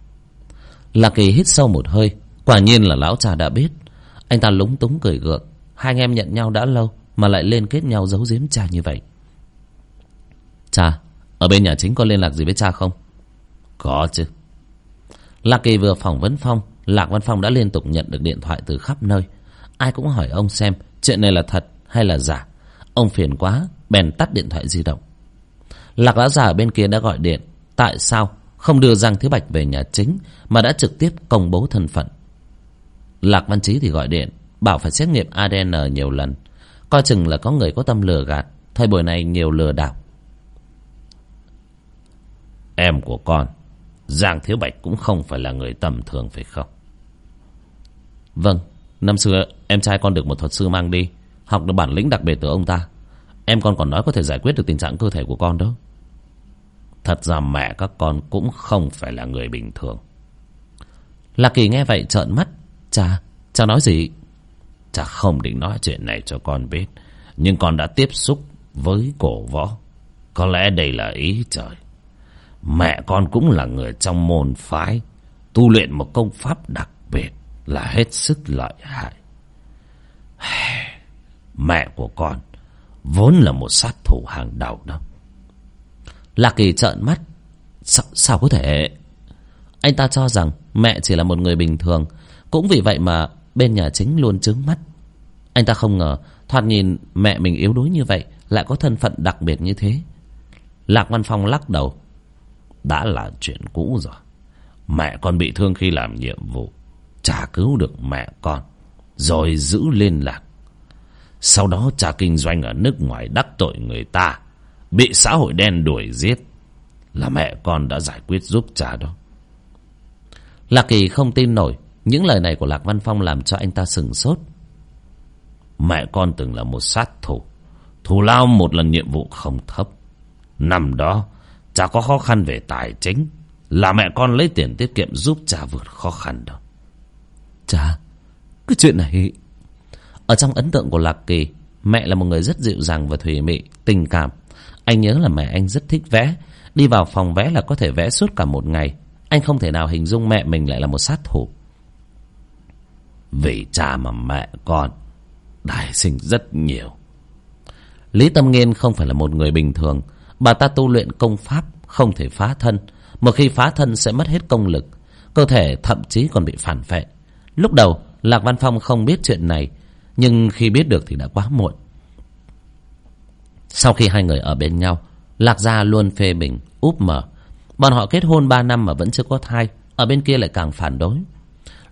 lạc kỳ hít sâu một hơi. Quả nhiên là lão cha đã biết. Anh ta lúng túng cười gượng. Hai anh em nhận nhau đã lâu mà lại liên kết nhau giấu giếm cha như vậy. Cha, ở bên nhà chính có liên lạc gì với cha không? Có chứ. Lạc kỳ vừa phỏng vấn phong, lạc văn phong đã liên tục nhận được điện thoại từ khắp nơi. Ai cũng hỏi ông xem chuyện này là thật hay là giả. Ông phiền quá, bèn tắt điện thoại di động. Lạc lão già ở bên kia đã gọi điện, tại sao không đưa giang thiếu bạch về nhà chính, mà đã trực tiếp công bố thân phận. Lạc văn trí thì gọi điện, bảo phải xét nghiệm adn nhiều lần. Coi chừng là có người có tâm lừa gạt, thời buổi này nhiều lừa đảo. Em của con, giang thiếu bạch cũng không phải là người tầm thường phải không? Vâng năm xưa em trai con được một thuật sư mang đi, học được bản lĩnh đặc biệt từ ông ta. Em con còn nói có thể giải quyết được tình trạng cơ thể của con đó thật ra mẹ các con cũng không phải là người bình thường. Lạc kỳ nghe vậy trợn mắt. Cha cha nói gì. Cha không định nói chuyện này cho con biết, nhưng con đã tiếp xúc với cổ võ. Có lẽ đây là ý trời. Mẹ con cũng là người trong môn phái, tu luyện một công pháp đặc biệt là hết sức lợi hại. Mẹ của con vốn là một sát thủ hàng đầu đó lạc kỳ trợn mắt. Sao, sao có thể? Anh ta cho rằng mẹ chỉ là một người bình thường. Cũng vì vậy mà bên nhà chính luôn trướng mắt. Anh ta không ngờ thoạt nhìn mẹ mình yếu đuối như vậy lại có thân phận đặc biệt như thế. Lạc văn phong lắc đầu. Đã là chuyện cũ rồi. Mẹ con bị thương khi làm nhiệm vụ. Chả cứu được mẹ con. Rồi giữ liên lạc. Sau đó cha kinh doanh ở nước ngoài đắc tội người ta bị xã hội đen đuổi giết, là mẹ con đã giải quyết giúp cha đó. Lạc kỳ không tin nổi, những lời này của lạc văn phong làm cho anh ta sừng sốt. Mẹ con từng là một sát thủ, thù lao một lần nhiệm vụ không thấp. Năm đó cha có khó khăn về tài chính, là mẹ con lấy tiền tiết kiệm giúp cha vượt khó khăn đó. Cha, cái chuyện này, ở trong ấn tượng của lạc kỳ, mẹ là một người rất dịu dàng và thùy mị, tình cảm anh nhớ là mẹ anh rất thích vẽ. Đi vào phòng vẽ là có thể vẽ suốt cả một ngày. Anh không thể nào hình dung mẹ mình lại là một sát thủ. Vì cha mà mẹ con, đại sinh rất nhiều. Lý tâm nghiên không phải là một người bình thường. Bà ta tu luyện công pháp không thể phá thân một khi phá thân sẽ mất hết công lực. Cơ thể thậm chí còn bị phản vệ lúc đầu, lạc văn phong không biết chuyện này, nhưng khi biết được thì đã quá muộn sau khi hai người ở bên nhau, lạc gia luôn phê bình, úp mở. Bọn họ kết hôn ba năm mà vẫn chưa có thai, ở bên kia lại càng phản đối.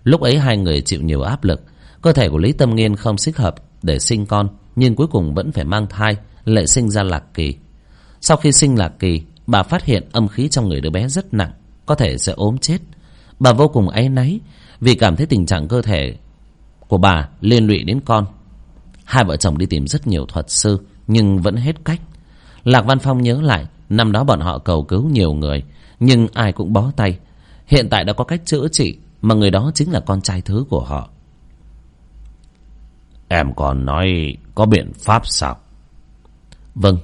Lúc ấy hai người chịu nhiều áp lực, cơ thể của lý tâm nghiên không thích hợp để sinh con, nhưng cuối cùng vẫn phải mang thai, lại sinh ra lạc kỳ. Sau khi sinh lạc kỳ, bà phát hiện âm khí trong người đứa bé rất nặng, có thể sẽ ốm chết. Bà vô cùng áy náy, vì cảm thấy tình trạng cơ thể của bà liên lụy đến con. Hai vợ chồng đi tìm rất nhiều thuật sư nhưng vẫn hết cách. Lạc văn phong nhớ lại năm đó bọn họ cầu cứu nhiều người nhưng ai cũng bó tay. Hiện tại đã có cách chữa trị mà người đó chính là con trai thứ của họ. Em còn nói có biện pháp sao? Vâng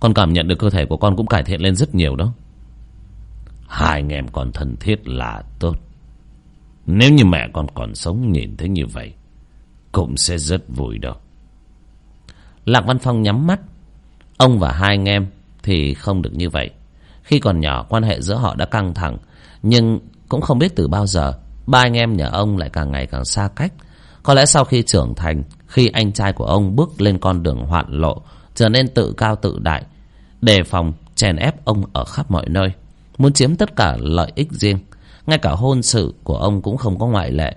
con cảm nhận được cơ thể của con cũng cải thiện lên rất nhiều đó. Hai anh em còn thân thiết là tốt. Nếu như mẹ con còn sống nhìn thấy như vậy cũng sẽ rất vui đâu lạc văn phong nhắm mắt. Ông và hai anh em thì không được như vậy. Khi còn nhỏ, quan hệ giữa họ đã căng thẳng, nhưng cũng không biết từ bao giờ, ba anh em nhà ông lại càng ngày càng xa cách. Có lẽ sau khi trưởng thành, khi anh trai của ông bước lên con đường hoạn lộ, trở nên tự cao tự đại, đề phòng chèn ép ông ở khắp mọi nơi, muốn chiếm tất cả lợi ích riêng. Ngay cả hôn sự của ông cũng không có ngoại lệ.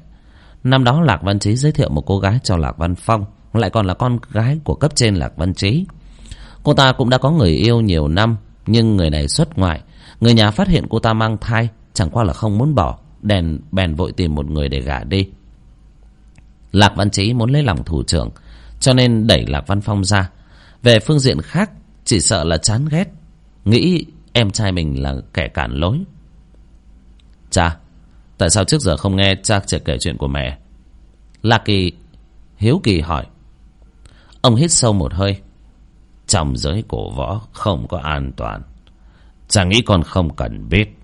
Năm đó lạc văn trí giới thiệu một cô gái cho lạc văn phong lại còn là con gái của cấp trên lạc văn trí cô ta cũng đã có người yêu nhiều năm, nhưng người này xuất ngoại. Người nhà phát hiện cô ta mang thai, chẳng qua là không muốn bỏ, đèn, bèn vội tìm một người để gả đi. Lạc văn trí muốn lấy lòng thủ trưởng, cho nên đẩy lạc văn phong ra. Về phương diện khác, chỉ sợ là chán ghét. Nghĩ em trai mình là kẻ cản lối. Cha, tại sao trước giờ không nghe cha trẻ kể chuyện của mẹ? Lạc kỳ hiếu kỳ hỏi ông hít sâu một hơi. Trong giới cổ võ không có an toàn. Cha nghĩ con không cần biết.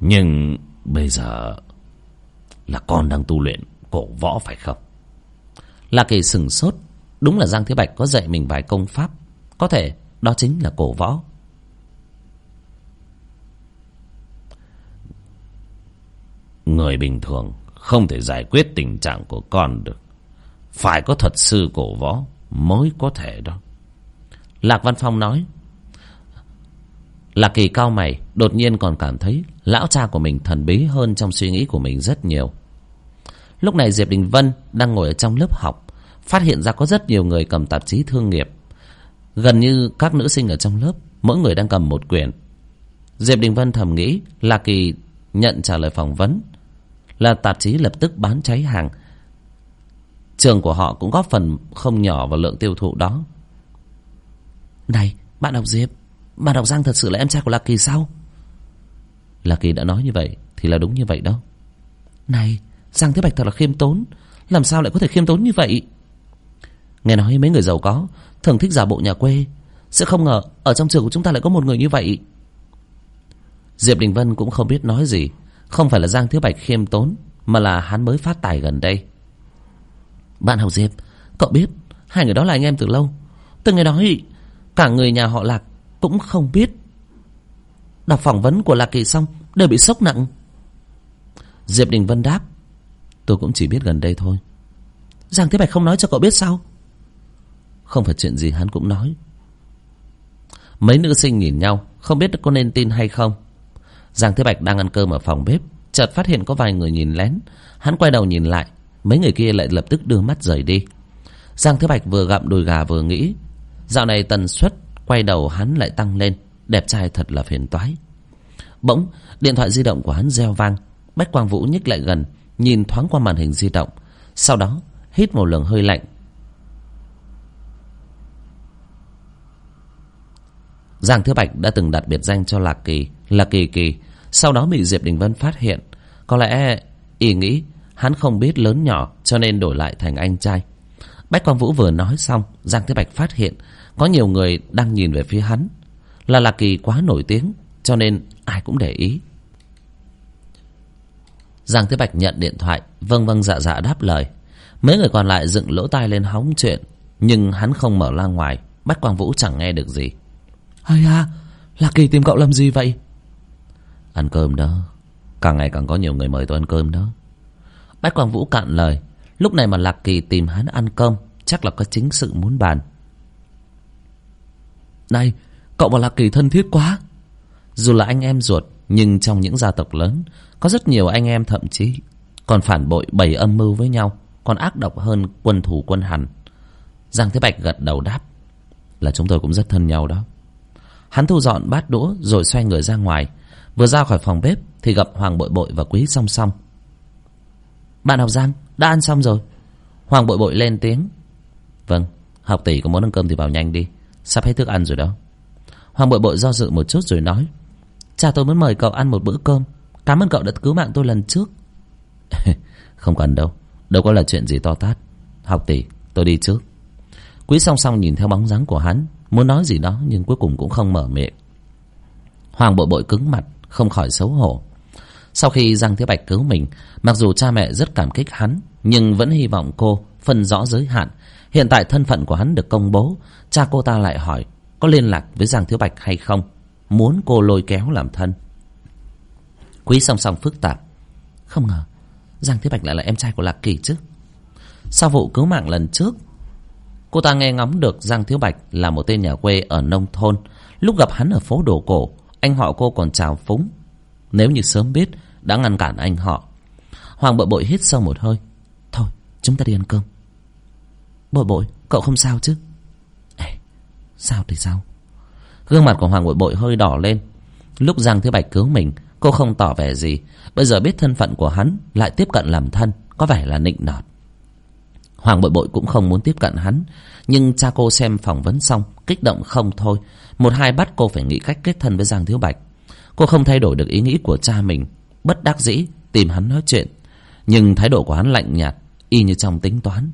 Nhưng bây giờ là con đang tu luyện cổ võ phải không? Là kỳ sừng sốt. Đúng là giang thế bạch có dạy mình vài công pháp. Có thể đó chính là cổ võ. Người bình thường không thể giải quyết tình trạng của con được. Phải có thuật sư cổ võ mới có thể đó. Lạc văn phong nói, lạc kỳ cao mày, đột nhiên còn cảm thấy lão cha của mình thần bí hơn trong suy nghĩ của mình rất nhiều. Lúc này diệp đình vân đang ngồi ở trong lớp học, phát hiện ra có rất nhiều người cầm tạp chí thương nghiệp. Gần như các nữ sinh ở trong lớp, mỗi người đang cầm một quyển. Diệp đình vân thầm nghĩ, lạc kỳ nhận trả lời phỏng vấn, là tạp chí lập tức bán cháy hàng trường của họ cũng góp phần không nhỏ vào lượng tiêu thụ đó. Này, bạn đọc diệp, bạn đọc giang thật sự là em trai của lạc kỳ sao? Lạc kỳ đã nói như vậy thì là đúng như vậy đó. này, giang thế bạch thật là khiêm tốn, làm sao lại có thể khiêm tốn như vậy? Nghe nói mấy người giàu có, thường thích giả bộ nhà quê, sẽ không ngờ ở trong trường của chúng ta lại có một người như vậy. Diệp đình vân cũng không biết nói gì, không phải là giang thiếu bạch khiêm tốn, mà là hắn mới phát tài gần đây bạn học diệp, cậu biết hai người đó là anh em từ lâu. Từ ngày đó cả người nhà họ lạc cũng không biết. Đọc phỏng vấn của lạc kỳ xong, đều bị sốc nặng. Diệp đình vân đáp, tôi cũng chỉ biết gần đây thôi. Giang thế bạch không nói cho cậu biết sao? Không phải chuyện gì hắn cũng nói. Mấy nữ sinh nhìn nhau, không biết có nên tin hay không. Giang thế bạch đang ăn cơm ở phòng bếp, chợt phát hiện có vài người nhìn lén. Hắn quay đầu nhìn lại mấy người kia lại lập tức đưa mắt rời đi. Giang thế bạch vừa gặm đùi gà vừa nghĩ, dạo này tần suất quay đầu hắn lại tăng lên, đẹp trai thật là phiền toái. Bỗng, điện thoại di động của hắn reo vang, bách quang vũ nhích lại gần, nhìn thoáng qua màn hình di động, sau đó hít một luồng hơi lạnh. Giang thứ bạch đã từng đặt biệt danh cho lạc kỳ là kỳ kỳ, sau đó bị diệp đình vân phát hiện. Có lẽ, y nghĩ hắn không biết lớn nhỏ cho nên đổi lại thành anh trai. Bách quang vũ vừa nói xong giang thế bạch phát hiện có nhiều người đang nhìn về phía hắn. Là lạc kỳ quá nổi tiếng cho nên ai cũng để ý. Giang thế bạch nhận điện thoại vâng vâng dạ dạ đáp lời. Mấy người còn lại dựng lỗ tai lên hóng chuyện nhưng hắn không mở loa ngoài bách quang vũ chẳng nghe được gì. Hay à lạc kỳ tìm cậu làm gì vậy? Ăn cơm đó càng ngày càng có nhiều người mời tôi ăn cơm đó bách quang vũ cạn lời. Lúc này mà lạc kỳ tìm hắn ăn cơm, chắc là có chính sự muốn bàn. Này, cậu và lạc kỳ thân thiết quá. Dù là anh em ruột, nhưng trong những gia tộc lớn, có rất nhiều anh em thậm chí còn phản bội bày âm mưu với nhau, còn ác độc hơn quân thù quân hẳn giang thế bạch gật đầu đáp, là chúng tôi cũng rất thân nhau đó. Hắn thu dọn bát đũa rồi xoay người ra ngoài. Vừa ra khỏi phòng bếp thì gặp hoàng bội bội và quý song song bạn học giang, đã ăn xong rồi. Hoàng bội bội lên tiếng. Vâng học tỷ có muốn ăn cơm thì vào nhanh đi. Sắp hết thức ăn rồi đó. Hoàng bội bội do dự một chút rồi nói. Cha tôi muốn mời cậu ăn một bữa cơm. Cảm ơn cậu đã cứu mạng tôi lần trước. Không cần đâu đâu có là chuyện gì to tát. Học tỷ, tôi đi trước. Quý song song nhìn theo bóng dáng của hắn, muốn nói gì đó nhưng cuối cùng cũng không mở miệng. Hoàng bội bội cứng mặt, không khỏi xấu hổ sau khi giang thiếu bạch cứu mình, mặc dù cha mẹ rất cảm kích hắn, nhưng vẫn hy vọng cô phân rõ giới hạn. Hiện tại thân phận của hắn được công bố, cha cô ta lại hỏi có liên lạc với giang thiếu bạch hay không, muốn cô lôi kéo làm thân. Quý song song phức tạp. Không ngờ, giang thiếu bạch lại là em trai của lạc kỳ chứ. Sau vụ cứu mạng lần trước, cô ta nghe ngóng được giang thiếu bạch là một tên nhà quê ở nông thôn. Lúc gặp hắn ở phố đồ cổ, anh họ cô còn chào phúng. Nếu như sớm biết đã ngăn cản anh họ. Hoàng bội bội hít sâu một hơi. Thôi chúng ta đi ăn cơm. Bội bội cậu không sao chứ? Ê, sao thì sao? Gương mặt của hoàng bội bội hơi đỏ lên. Lúc giang thiếu bạch cứu mình cô không tỏ vẻ gì. Bây giờ biết thân phận của hắn lại tiếp cận làm thân có vẻ là nịnh nọt. Hoàng bội bội cũng không muốn tiếp cận hắn nhưng cha cô xem phỏng vấn xong kích động không thôi. Một hai bắt cô phải nghĩ cách kết thân với giang thiếu bạch. Cô không thay đổi được ý nghĩ của cha mình bất đắc dĩ, tìm hắn nói chuyện. Nhưng thái độ của hắn lạnh nhạt, y như trong tính toán.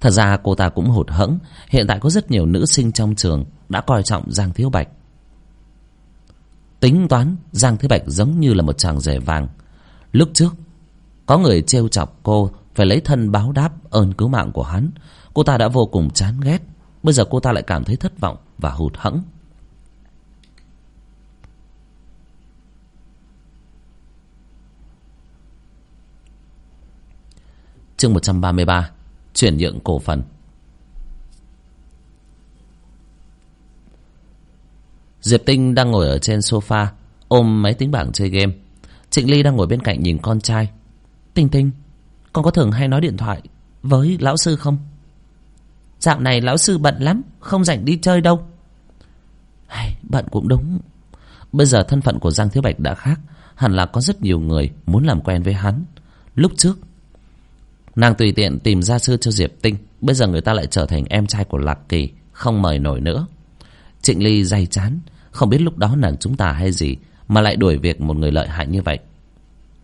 Thật ra cô ta cũng hụt hẫng, hiện tại có rất nhiều nữ sinh trong trường đã coi trọng giang thiếu bạch. Tính toán, giang thiếu bạch giống như là một chàng rể vàng. Lúc trước, có người trêu chọc cô phải lấy thân báo đáp ơn cứu mạng của hắn. Cô ta đã vô cùng chán ghét. Bây giờ cô ta lại cảm thấy thất vọng và hụt hẫng. chương 133 chuyển nhượng cổ phần. Diệp Tinh đang ngồi ở trên sofa ôm máy tính bảng chơi game. Trịnh Ly đang ngồi bên cạnh nhìn con trai. Tinh Tinh con có thường hay nói điện thoại với lão sư không? Dạo này lão sư bận lắm Không rảnh đi chơi đâu. Hay, Bận cũng đúng. Bây giờ thân phận của Giang Thiếu Bạch đã khác Hẳn là có rất nhiều người muốn làm quen với hắn. Lúc trước nàng tùy tiện tìm gia sư cho diệp tinh. Bây giờ người ta lại trở thành em trai của lạc kỳ, không mời nổi nữa. Trịnh ly day chán. Không biết lúc đó nàng chúng ta hay gì mà lại đuổi việc một người lợi hại như vậy.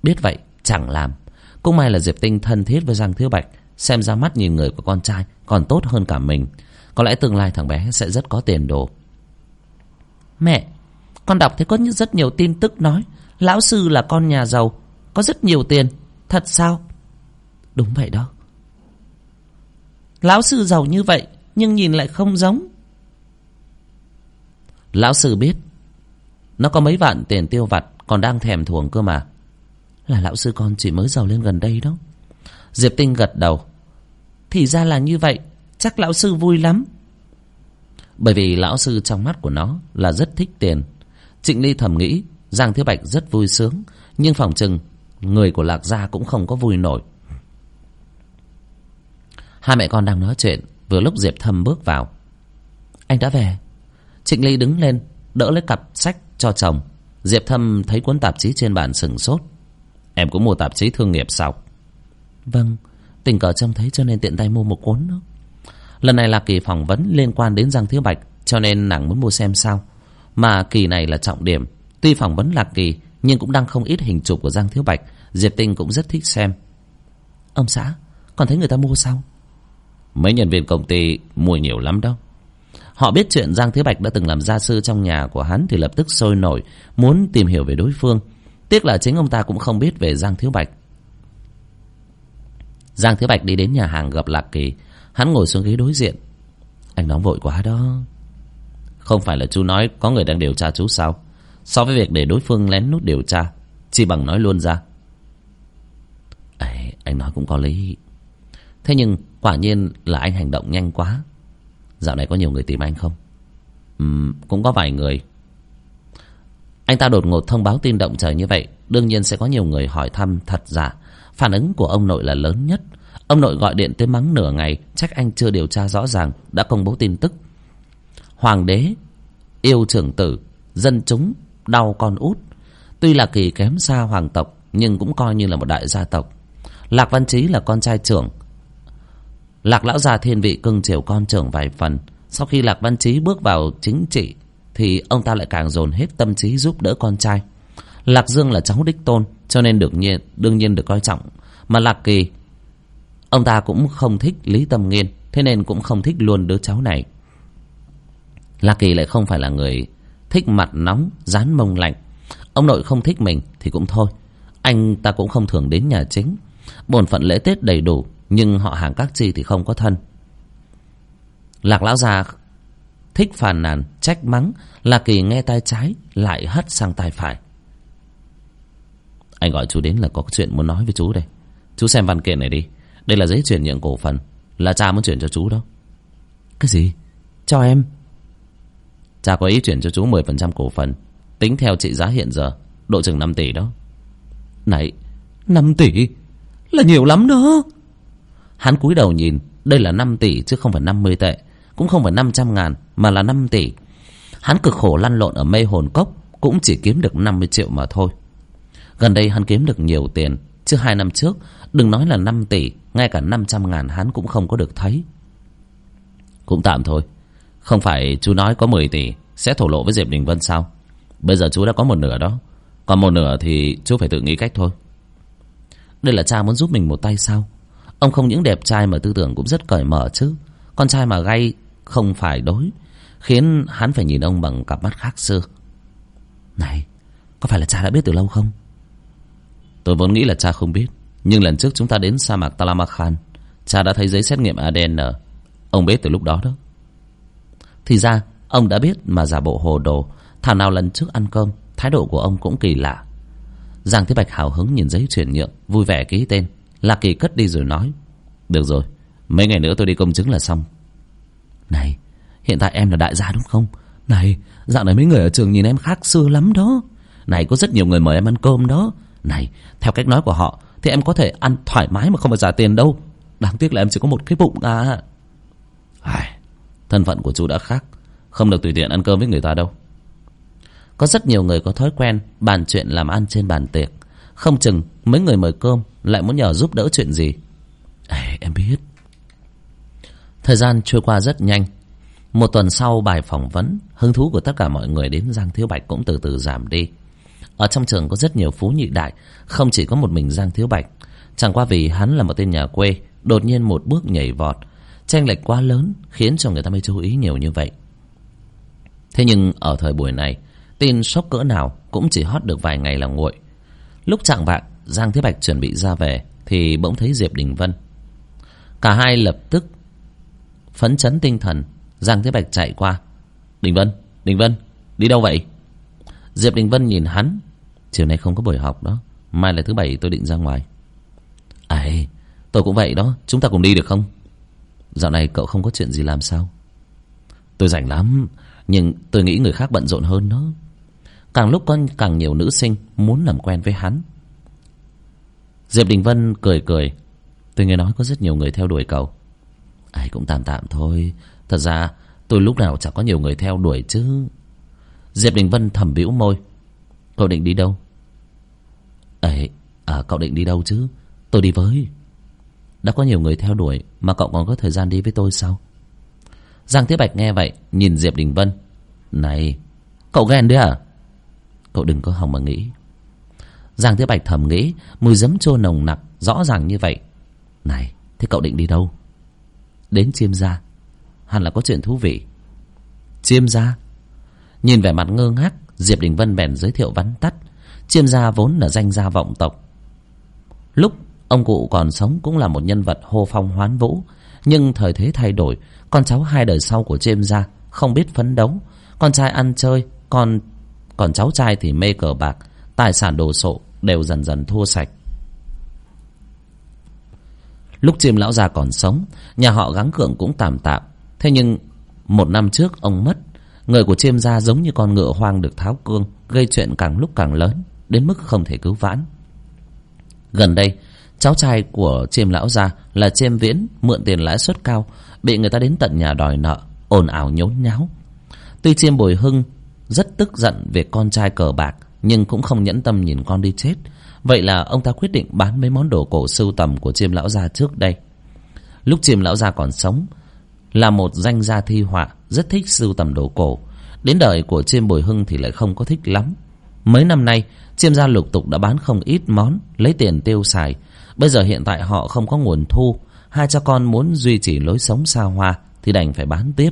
Biết vậy, chẳng làm. Cũng may là diệp tinh thân thiết với giang thiếu bạch, xem ra mắt nhìn người của con trai còn tốt hơn cả mình. Có lẽ tương lai thằng bé sẽ rất có tiền đồ. Mẹ, con đọc thấy có rất nhiều tin tức nói, lão sư là con nhà giàu, có rất nhiều tiền. Thật sao? Đúng vậy đó. Lão sư giàu như vậy, nhưng nhìn lại không giống. Lão sư biết, nó có mấy vạn tiền tiêu vặt, còn đang thèm thuồng cơ mà. Là lão sư con chỉ mới giàu lên gần đây đó. Diệp tinh gật đầu. Thì ra là như vậy, chắc lão sư vui lắm. Bởi vì lão sư trong mắt của nó là rất thích tiền. Trịnh ly thầm nghĩ, giang thiếu bạch rất vui sướng, nhưng phòng chừng người của lạc gia cũng không có vui nổi hai mẹ con đang nói chuyện vừa lúc diệp thâm bước vào. Anh đã về. Trịnh ly đứng lên đỡ lấy cặp sách cho chồng. Diệp thâm thấy cuốn tạp chí trên bàn sừng sốt. Em cũng mua tạp chí thương nghiệp sao? Vâng tình cờ trông thấy cho nên tiện tay mua một cuốn nữa lần này là kỳ phỏng vấn liên quan đến giang thiếu bạch cho nên nàng muốn mua xem sao. Mà kỳ này là trọng điểm. Tuy phỏng vấn lạc kỳ nhưng cũng đang không ít hình chụp của giang thiếu bạch. Diệp tinh cũng rất thích xem. Ông xã còn thấy người ta mua sao mấy nhân viên công ty mua nhiều lắm đâu họ biết chuyện giang thiếu bạch đã từng làm gia sư trong nhà của hắn thì lập tức sôi nổi muốn tìm hiểu về đối phương. Tiếc là chính ông ta cũng không biết về giang thiếu bạch. Giang thiếu bạch đi đến nhà hàng gặp lạc kỳ. Hắn ngồi xuống ghế đối diện. Anh nóng vội quá đó. Không phải là chú nói có người đang điều tra chú sao? So với việc để đối phương lén nút điều tra chỉ bằng nói luôn ra. Ê, anh nói cũng có lý thế nhưng quả nhiên là anh hành động nhanh quá. Dạo này có nhiều người tìm anh không? Uhm, cũng có vài người. Anh ta đột ngột thông báo tin động trời như vậy đương nhiên sẽ có nhiều người hỏi thăm thật giả. Phản ứng của ông nội là lớn nhất. Ông nội gọi điện tới mắng nửa ngày trách anh chưa điều tra rõ ràng đã công bố tin tức. Hoàng đế yêu trưởng tử dân chúng đau con út. Tuy là kỳ kém xa hoàng tộc nhưng cũng coi như là một đại gia tộc. Lạc văn trí là con trai trưởng lạc lão già thiên vị cưng chiều con trưởng vài phần. Sau khi lạc văn trí bước vào chính trị, thì ông ta lại càng dồn hết tâm trí giúp đỡ con trai. Lạc dương là cháu đích tôn, cho nên được nhiên, đương nhiên được coi trọng. Mà lạc kỳ, ông ta cũng không thích lý tâm nghiên, thế nên cũng không thích luôn đứa cháu này. Lạc kỳ lại không phải là người thích mặt nóng, dán mông lạnh. Ông nội không thích mình thì cũng thôi. Anh ta cũng không thường đến nhà chính. Bổn phận lễ tết đầy đủ nhưng họ hàng các chi thì không có thân. Lạc lão già thích phàn nàn trách mắng lạc kỳ nghe tai trái lại hất sang tai phải. Anh gọi chú đến là có chuyện muốn nói với chú đây. Chú xem văn kiện này đi. Đây là giấy chuyển nhượng cổ phần. Là cha muốn chuyển cho chú đó. Cái gì? Cho em. Cha có ý chuyển cho chú mười phần trăm cổ phần. Tính theo trị giá hiện giờ. Độ chừng năm tỷ đó. Này năm tỷ? Là nhiều lắm đó hắn cúi đầu nhìn, đây là năm tỷ chứ không phải năm mươi tệ, cũng không phải năm trăm ngàn, mà là năm tỷ. Hắn cực khổ lăn lộn ở mê hồn cốc, cũng chỉ kiếm được năm mươi triệu mà thôi. Gần đây hắn kiếm được nhiều tiền, chứ hai năm trước, đừng nói là năm tỷ, ngay cả năm trăm ngàn hắn cũng không có được thấy. Cũng tạm thôi, không phải chú nói có mười tỷ sẽ thổ lộ với diệp đình vân sao? Bây giờ chú đã có một nửa đó, còn một nửa thì chú phải tự nghĩ cách thôi. Đây là cha muốn giúp mình một tay sao? Ông không những đẹp trai mà tư tưởng cũng rất cởi mở chứ. Con trai mà gay không phải đối, khiến hắn phải nhìn ông bằng cặp mắt khác xưa. Này, có phải là cha đã biết từ lâu không? Tôi vốn nghĩ là cha không biết, nhưng lần trước chúng ta đến sa mạc Talamachan, cha đã thấy giấy xét nghiệm adn ông biết từ lúc đó đó. Thì ra, ông đã biết mà giả bộ hồ đồ, thảo nào lần trước ăn cơm, thái độ của ông cũng kỳ lạ. Giang thế bạch hào hứng nhìn giấy chuyển nhượng, vui vẻ ký tên la kỳ cất đi rồi nói được rồi mấy ngày nữa tôi đi công chứng là xong. Này hiện tại em là đại gia đúng không? Này dạo này mấy người ở trường nhìn em khác xưa lắm đó. Này có rất nhiều người mời em ăn cơm đó. Này theo cách nói của họ Thì em có thể ăn thoải mái mà không phải trả tiền đâu. Đáng tiếc là em chỉ có một cái bụng à. Ai, Thân phận của chú đã khác Không được tùy tiện ăn cơm với người ta đâu. Có rất nhiều người có thói quen Bàn chuyện làm ăn trên bàn tiệc. Không chừng mấy người mời cơm lại muốn nhờ giúp đỡ chuyện gì? À, Em biết. Thời gian trôi qua rất nhanh. Một tuần sau bài phỏng vấn Hứng thú của tất cả mọi người đến Giang Thiếu Bạch cũng từ từ giảm đi. Ở trong trường có rất nhiều phú nhị đại Không chỉ có một mình Giang Thiếu Bạch. Chẳng qua vì hắn là một tên nhà quê Đột nhiên một bước nhảy vọt. Tranh lệch quá lớn Khiến cho người ta mới chú ý nhiều như vậy. Thế nhưng ở thời buổi này Tin sốc cỡ nào cũng chỉ hót được vài ngày là nguội. Lúc chạng vạng Giang Thế Bạch chuẩn bị ra về Thì bỗng thấy Diệp Đình Vân Cả hai lập tức Phấn chấn tinh thần Giang Thế Bạch chạy qua Đình Vân, Đình Vân, đi đâu vậy? Diệp Đình Vân nhìn hắn Chiều nay không có buổi học đó Mai là thứ bảy tôi định ra ngoài À tôi cũng vậy đó Chúng ta cùng đi được không? Dạo này cậu không có chuyện gì làm sao? Tôi rảnh lắm Nhưng tôi nghĩ người khác bận rộn hơn đó Càng lúc con càng nhiều nữ sinh Muốn làm quen với hắn Diệp Đình Vân cười cười. Tôi nghe nói có rất nhiều người theo đuổi cậu. Ai cũng tạm tạm thôi. Thật ra, tôi lúc nào chẳng có nhiều người theo đuổi chứ. Diệp Đình Vân thầm bĩu môi. Cậu định đi đâu? Ấy À cậu định đi đâu chứ? Tôi đi với. Đã có nhiều người theo đuổi, Mà cậu còn có thời gian đi với tôi sao? Giang Thế Bạch nghe vậy, Nhìn Diệp Đình Vân. Này, Cậu ghen đấy à? Cậu đừng có hòng mà nghĩ. Giang Thế Bạch thầm nghĩ, Mùi giấm chua nồng nặc, Rõ ràng như vậy. Này, Thế cậu định đi đâu? Đến chiêm gia. Hẳn là có chuyện thú vị. Chiêm gia? Nhìn vẻ mặt ngơ ngác, diệp đình vân bèn giới thiệu vắn tắt. Chiêm gia vốn là danh gia vọng tộc. Lúc ông cụ còn sống cũng là một nhân vật hô phong hoán vũ, nhưng thời thế thay đổi, con cháu hai đời sau của chiêm gia không biết phấn đấu. Con trai ăn chơi, con, còn cháu trai thì mê cờ bạc, tài sản đồ sộ đều dần dần thua sạch. Lúc chiêm lão già còn sống, nhà họ gắng cưỡng cũng tạm tạm. Thế nhưng một năm trước ông mất, Người của chiêm gia giống như con ngựa hoang được tháo cương, Gây chuyện càng lúc càng lớn, Đến mức không thể cứu vãn. Gần đây, Cháu trai của chiêm lão gia là chiêm viễn, Mượn tiền lãi suất cao, Bị người ta đến tận nhà đòi nợ, ồn ào nhốn nháo. Tuy chiêm bồi hưng, Rất tức giận về con trai cờ bạc nhưng cũng không nhẫn tâm nhìn con đi chết. Vậy là ông ta quyết định bán mấy món đồ cổ sưu tầm của chiêm lão gia trước đây. Lúc chiêm lão gia còn sống, là một danh gia thi họa, rất thích sưu tầm đồ cổ. Đến đời của chiêm bồi hưng thì lại không có thích lắm. Mấy năm nay, chiêm gia lục tục đã bán không ít món, lấy tiền tiêu xài. Bây giờ hiện tại họ không có nguồn thu. Hai cha con muốn duy trì lối sống xa hoa thì đành phải bán tiếp.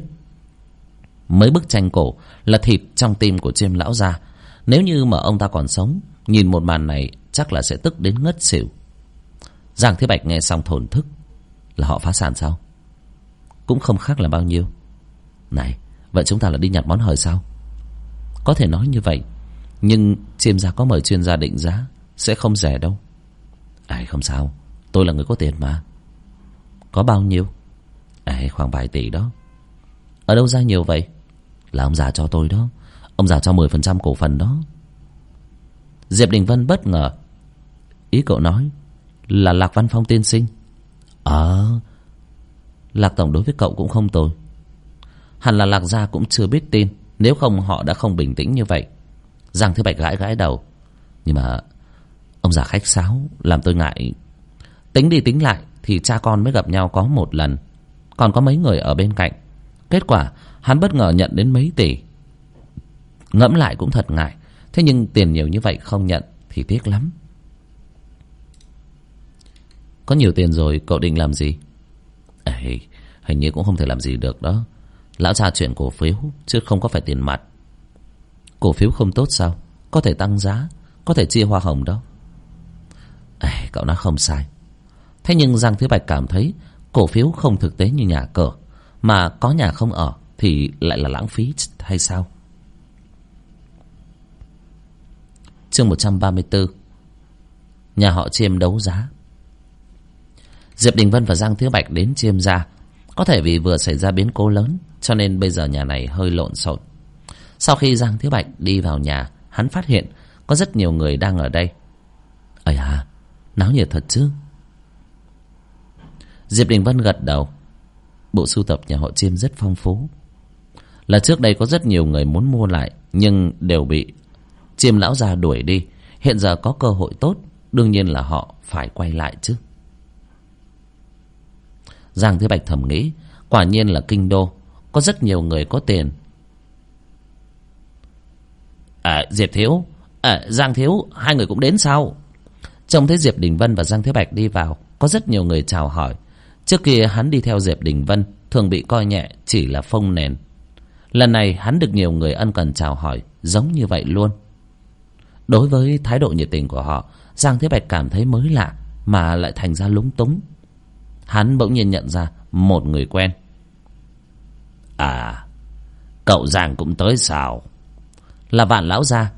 Mấy bức tranh cổ là thịt trong tim của chiêm lão gia nếu như mà ông ta còn sống, nhìn một màn này chắc là sẽ tức đến ngất xỉu. Giang thế bạch nghe xong thổn thức, là họ phá sản sao? Cũng không khác là bao nhiêu. Này, vậy chúng ta là đi nhặt món hời sao? Có thể nói như vậy, nhưng chiêm gia có mời chuyên gia định giá, sẽ không rẻ đâu. Ai không sao, tôi là người có tiền mà. Có bao nhiêu? Ai, khoảng vài tỷ đó. Ở đâu ra nhiều vậy? Là ông già cho tôi đó ông già cho mười phần trăm cổ phần đó. Diệp đình vân bất ngờ. Ý cậu nói là lạc văn phong tiên sinh. Ờ lạc tổng đối với cậu cũng không tồi. Hẳn là lạc gia cũng chưa biết tin, nếu không họ đã không bình tĩnh như vậy. Giang thứ bạch gãi gãi đầu. Nhưng mà ông già khách sáo, làm tôi ngại. Tính đi tính lại thì cha con mới gặp nhau có một lần. Còn có mấy người ở bên cạnh. Kết quả hắn bất ngờ nhận đến mấy tỷ ngẫm lại cũng thật ngại. Thế nhưng tiền nhiều như vậy không nhận thì tiếc lắm. Có nhiều tiền rồi, cậu định làm gì? Ấy hình như cũng không thể làm gì được đó. Lão cha chuyện cổ phiếu, chứ không có phải tiền mặt. Cổ phiếu không tốt sao? Có thể tăng giá, có thể chia hoa hồng đó. Ấy cậu nói không sai. Thế nhưng giang thứ bạch cảm thấy cổ phiếu không thực tế như nhà cửa mà có nhà không ở thì lại là lãng phí hay sao? Chương một trăm ba mươi bốn nhà họ chiêm đấu giá. Diệp đình vân và giang thiếu bạch đến chiêm gia có thể vì vừa xảy ra biến cố lớn, cho nên bây giờ nhà này hơi lộn xộn. Sau khi giang thiếu bạch đi vào nhà, hắn phát hiện có rất nhiều người đang ở đây. Ây à náo nhiệt thật chứ? Diệp đình vân gật đầu. Bộ sưu tập nhà họ chiêm rất phong phú. Là trước đây có rất nhiều người muốn mua lại, nhưng đều bị chiêm lão gia đuổi đi. Hiện giờ có cơ hội tốt, đương nhiên là họ phải quay lại chứ. Giang thế bạch thầm nghĩ, quả nhiên là kinh đô, có rất nhiều người có tiền. À diệp thiếu à giang thiếu, hai người cũng đến sao? Trông thấy diệp đình vân và giang thế bạch đi vào, có rất nhiều người chào hỏi. Trước kia hắn đi theo diệp đình vân, thường bị coi nhẹ chỉ là phông nền. Lần này hắn được nhiều người ân cần chào hỏi, giống như vậy luôn đối với thái độ nhiệt tình của họ, giang thế bạch cảm thấy mới lạ mà lại thành ra lúng túng. Hắn bỗng nhiên nhận ra một người quen. À cậu giang cũng tới sao? Là vạn lão gia.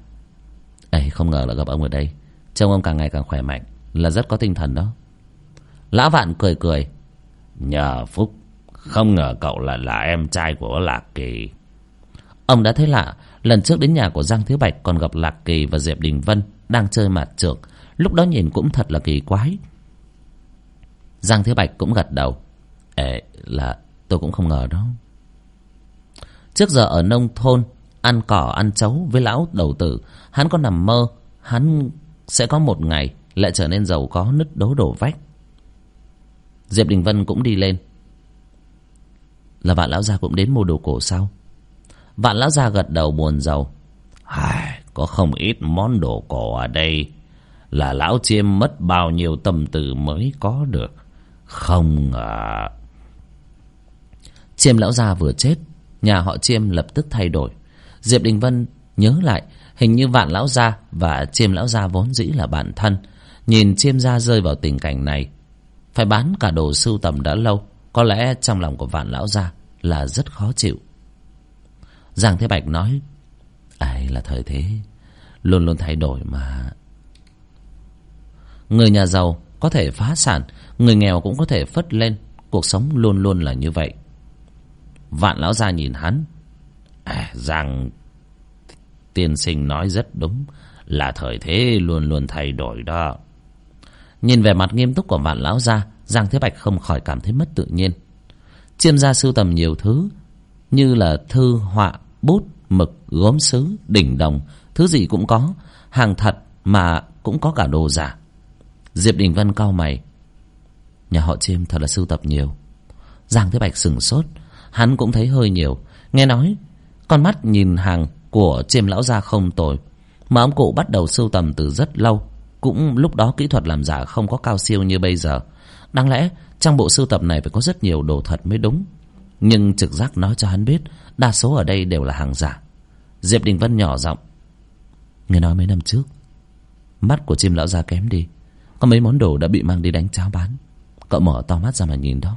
Ấy không ngờ là gặp ông ở đây. Trông ông càng ngày càng khỏe mạnh, là rất có tinh thần đó. Lão vạn cười cười. Nhờ phúc, không ngờ cậu lại là em trai của lạc kỳ. Ông đã thấy lạ lần trước đến nhà của giang thiếu bạch còn gặp lạc kỳ và diệp đình vân đang chơi mạt trược lúc đó nhìn cũng thật là kỳ quái. Giang thiếu bạch cũng gật đầu. Ệ là tôi cũng không ngờ đó. Trước giờ ở nông thôn, ăn cỏ, ăn chấu với lão đầu tử, hắn có nằm mơ, hắn sẽ có một ngày lại trở nên giàu có, nứt đố đổ vách. Diệp đình vân cũng đi lên. Là bạn lão gia cũng đến mua đồ cổ sao? Vạn lão gia gật đầu buồn rầu. Ai, có không ít món đồ cổ ở đây. Là lão chiêm mất bao nhiêu tâm tư mới có được? Không ngờ. Chiêm lão gia vừa chết nhà họ chiêm lập tức thay đổi. Diệp đình vân nhớ lại hình như vạn lão gia và chiêm lão gia vốn dĩ là bạn thân. Nhìn chiêm gia rơi vào tình cảnh này phải bán cả đồ sưu tầm đã lâu có lẽ trong lòng của vạn lão gia là rất khó chịu giang thế bạch nói ấy là thời thế? Luôn luôn thay đổi mà. Người nhà giàu có thể phá sản người nghèo cũng có thể phất lên. Cuộc sống luôn luôn là như vậy. Vạn lão gia nhìn hắn à, rằng tiên sinh nói rất đúng là thời thế luôn luôn thay đổi đó. Nhìn về mặt nghiêm túc của vạn lão gia giang thế bạch không khỏi cảm thấy mất tự nhiên. Chiêm gia sưu tầm nhiều thứ như là thư họa bút, mực, gốm sứ, đỉnh đồng, thứ gì cũng có, hàng thật mà cũng có cả đồ giả. Diệp đình vân cau mày. Nhà họ chiêm thật là sưu tập nhiều. Giang thế bạch sửng sốt, hắn cũng thấy hơi nhiều. Nghe nói, con mắt nhìn hàng của chiêm lão gia không tồi, mà ông cụ bắt đầu sưu tầm từ rất lâu, cũng lúc đó kỹ thuật làm giả không có cao siêu như bây giờ. Đáng lẽ trong bộ sưu tập này phải có rất nhiều đồ thật mới đúng nhưng trực giác nói cho hắn biết, đa số ở đây đều là hàng giả. Diệp đình vân nhỏ giọng nghe nói mấy năm trước, mắt của chim lão gia kém đi. Có mấy món đồ đã bị mang đi đánh cháo bán. Cậu mở to mắt ra mà nhìn đó.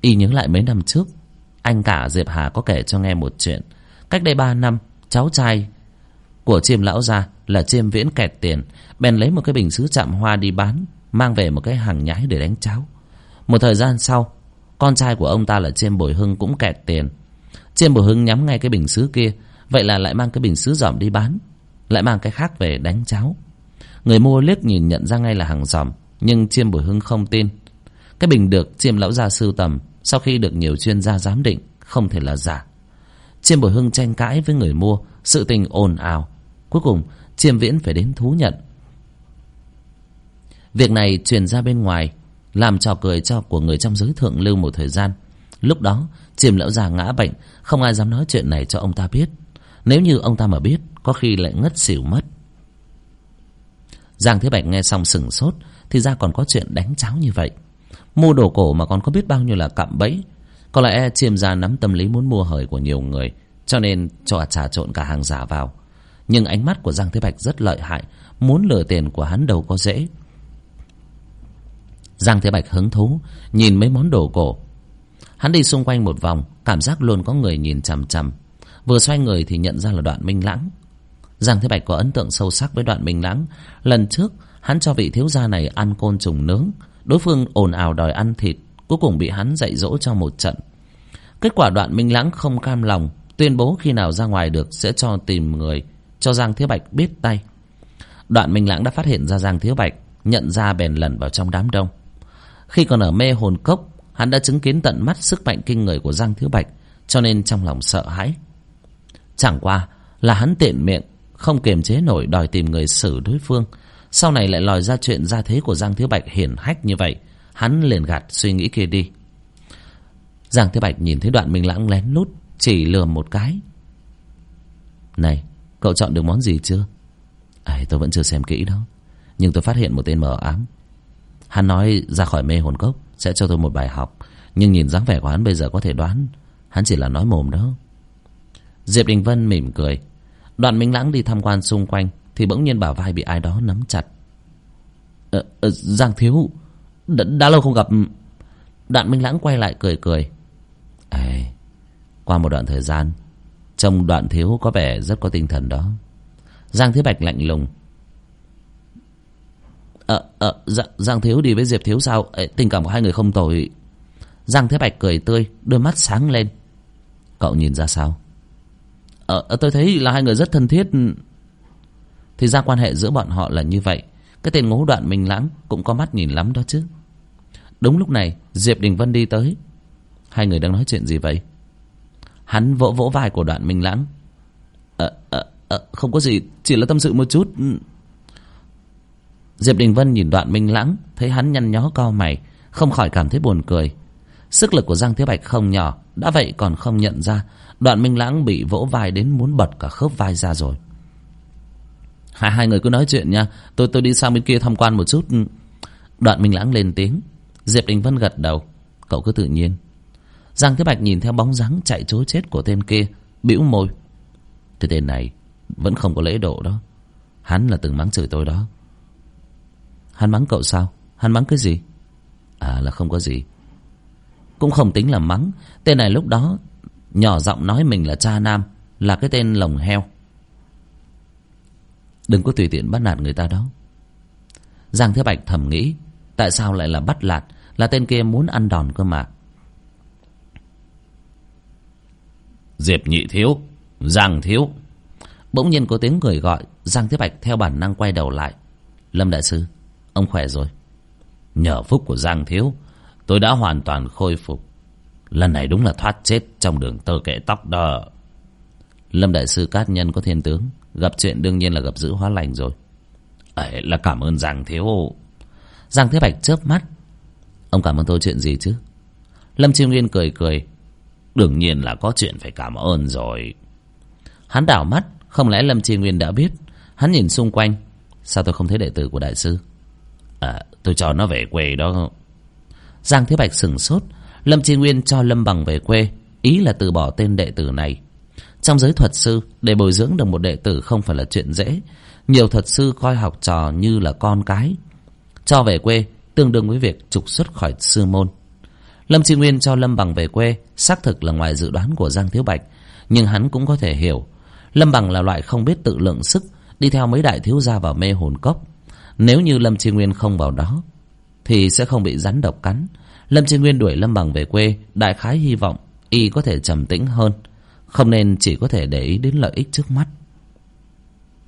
Y nhớ lại mấy năm trước, anh cả diệp hà có kể cho nghe một chuyện. Cách đây ba năm, cháu trai của chiêm lão gia là chiêm viễn kẹt tiền, bèn lấy một cái bình sứ chạm hoa đi bán, mang về một cái hàng nhái để đánh cháo. Một thời gian sau con trai của ông ta là chiêm bồi hưng cũng kẹt tiền. Chiêm bồi hưng nhắm ngay cái bình sứ kia. Vậy là lại mang cái bình sứ giỏm đi bán. Lại mang cái khác về đánh cháo. Người mua liếc nhìn nhận ra ngay là hàng giỏm nhưng chiêm bồi hưng không tin. Cái bình được chiêm lão gia sưu tầm, sau khi được nhiều chuyên gia giám định, không thể là giả. Chiêm bồi hưng tranh cãi với người mua, sự tình ồn ào. Cuối cùng, chiêm viễn phải đến thú nhận. Việc này truyền ra bên ngoài làm trò cười cho của người trong giới thượng lưu một thời gian. Lúc đó chiêm lão già ngã bệnh, không ai dám nói chuyện này cho ông ta biết. Nếu như ông ta mà biết, có khi lại ngất xỉu mất. Giang thế bạch nghe xong sừng sốt, thì ra còn có chuyện đánh cháo như vậy. Mua đồ cổ mà còn có biết bao nhiêu là cạm bẫy. Có lẽ chiêm gia nắm tâm lý muốn mua hời của nhiều người, cho nên cho trà trộn cả hàng giả vào. Nhưng ánh mắt của giang thế bạch rất lợi hại, muốn lừa tiền của hắn đâu có dễ giang thế bạch hứng thú, nhìn mấy món đồ cổ. Hắn đi xung quanh một vòng, cảm giác luôn có người nhìn chằm chằm. Vừa xoay người thì nhận ra là đoạn minh lãng. Giang thế bạch có ấn tượng sâu sắc với đoạn minh lãng. Lần trước, hắn cho vị thiếu gia này ăn côn trùng nướng. Đối phương ồn ào đòi ăn thịt, cuối cùng bị hắn dạy dỗ cho một trận. Kết quả đoạn minh lãng không cam lòng, tuyên bố khi nào ra ngoài được sẽ cho tìm người, cho giang Thế bạch biết tay. Đoạn minh lãng đã phát hiện ra giang Thế bạch, nhận ra bèn lẩn vào trong đám đông khi còn ở mê hồn cốc hắn đã chứng kiến tận mắt sức mạnh kinh người của giang thiếu bạch cho nên trong lòng sợ hãi. Chẳng qua là hắn tiện miệng không kiềm chế nổi đòi tìm người xử đối phương sau này lại lòi ra chuyện gia thế của giang thiếu bạch hiển hách như vậy hắn liền gạt suy nghĩ kia đi. Giang thiếu bạch nhìn thấy đoạn minh lãng lén lút chỉ lừa một cái. Này cậu chọn được món gì chưa? À, tôi vẫn chưa xem kỹ đó nhưng tôi phát hiện một tên mờ ám hắn nói ra khỏi mê hồn cốc sẽ cho tôi một bài học. Nhưng nhìn dáng vẻ của hắn bây giờ có thể đoán hắn chỉ là nói mồm đó. Diệp đình vân mỉm cười. Đoạn minh lãng đi tham quan xung quanh thì bỗng nhiên bả vai bị ai đó nắm chặt. Ờ, ờ, giang thiếu đã, đã lâu không gặp. Đoạn minh lãng quay lại cười cười. Ê, qua một đoạn thời gian trông đoạn thiếu có vẻ rất có tinh thần đó. Giang thiếu bạch lạnh lùng ờ ờ dạ, giang thiếu đi với diệp thiếu sao? Ê, tình cảm của hai người không tồi. Giang thế bạch cười tươi đôi mắt sáng lên. Cậu nhìn ra sao? Ờ, ờ tôi thấy là hai người rất thân thiết. Thì ra quan hệ giữa bọn họ là như vậy. Cái tên ngố đoạn minh lãng cũng có mắt nhìn lắm đó chứ. Đúng lúc này diệp đình vân đi tới. Hai người đang nói chuyện gì vậy? Hắn vỗ vỗ vai của đoạn minh lãng. Ờ ờ ờ không có gì chỉ là tâm sự một chút diệp đình vân nhìn đoạn minh lãng, thấy hắn nhăn nhó co mày, không khỏi cảm thấy buồn cười. Sức lực của giang thiếu bạch không nhỏ, đã vậy còn không nhận ra, đoạn minh lãng bị vỗ vai đến muốn bật cả khớp vai ra rồi. Hai hai người cứ nói chuyện nha, tôi tôi đi sang bên kia tham quan một chút. Đoạn minh lãng lên tiếng, diệp đình vân gật đầu, cậu cứ tự nhiên. Giang thế bạch nhìn theo bóng dáng chạy chối chết của tên kia, bĩu môi. Cái tên này vẫn không có lễ độ đó, hắn là từng mắng chửi tôi đó hắn mắng cậu sao? Hắn mắng cái gì? À là không có gì. Cũng không tính là mắng. Tên này lúc đó nhỏ giọng nói mình là cha nam là cái tên lồng heo. Đừng có tùy tiện bắt nạt người ta đó. Giang thế bạch thầm nghĩ tại sao lại là bắt lạt là tên kia muốn ăn đòn cơ mà? Diệp nhị thiếu giang thiếu. Bỗng nhiên có tiếng người gọi giang thế bạch theo bản năng quay đầu lại. Lâm đại sư ông khỏe rồi. Nhờ phúc của giang thiếu, tôi đã hoàn toàn khôi phục. Lần này đúng là thoát chết trong đường tơ kệ tóc đó. Lâm đại sư cát nhân có thiên tướng, gặp chuyện đương nhiên là gặp giữ hóa lành rồi. Ấy là cảm ơn giang thiếu. Giang thiếu bạch chớp mắt. Ông cảm ơn tôi chuyện gì chứ? Lâm Chiêu nguyên cười cười. Đương nhiên là có chuyện phải cảm ơn rồi. Hắn đảo mắt, không lẽ lâm chiêm nguyên đã biết? Hắn nhìn xung quanh. Sao tôi không thấy đệ tử của đại sư? À tôi cho nó về quê đó. Giang thế bạch sửng sốt. Lâm chi nguyên cho lâm bằng về quê. Ý là từ bỏ tên đệ tử này. Trong giới thuật sư, để bồi dưỡng được một đệ tử không phải là chuyện dễ. Nhiều thuật sư coi học trò như là con cái. Cho về quê, tương đương với việc trục xuất khỏi sư môn. Lâm chi nguyên cho lâm bằng về quê, xác thực là ngoài dự đoán của giang thiếu bạch. Nhưng hắn cũng có thể hiểu, lâm bằng là loại không biết tự lượng sức, đi theo mấy đại thiếu gia vào mê hồn cốc nếu như lâm chi nguyên không vào đó thì sẽ không bị rắn độc cắn. Lâm chi nguyên đuổi lâm bằng về quê đại khái hy vọng y có thể trầm tĩnh hơn. Không nên chỉ có thể để ý đến lợi ích trước mắt.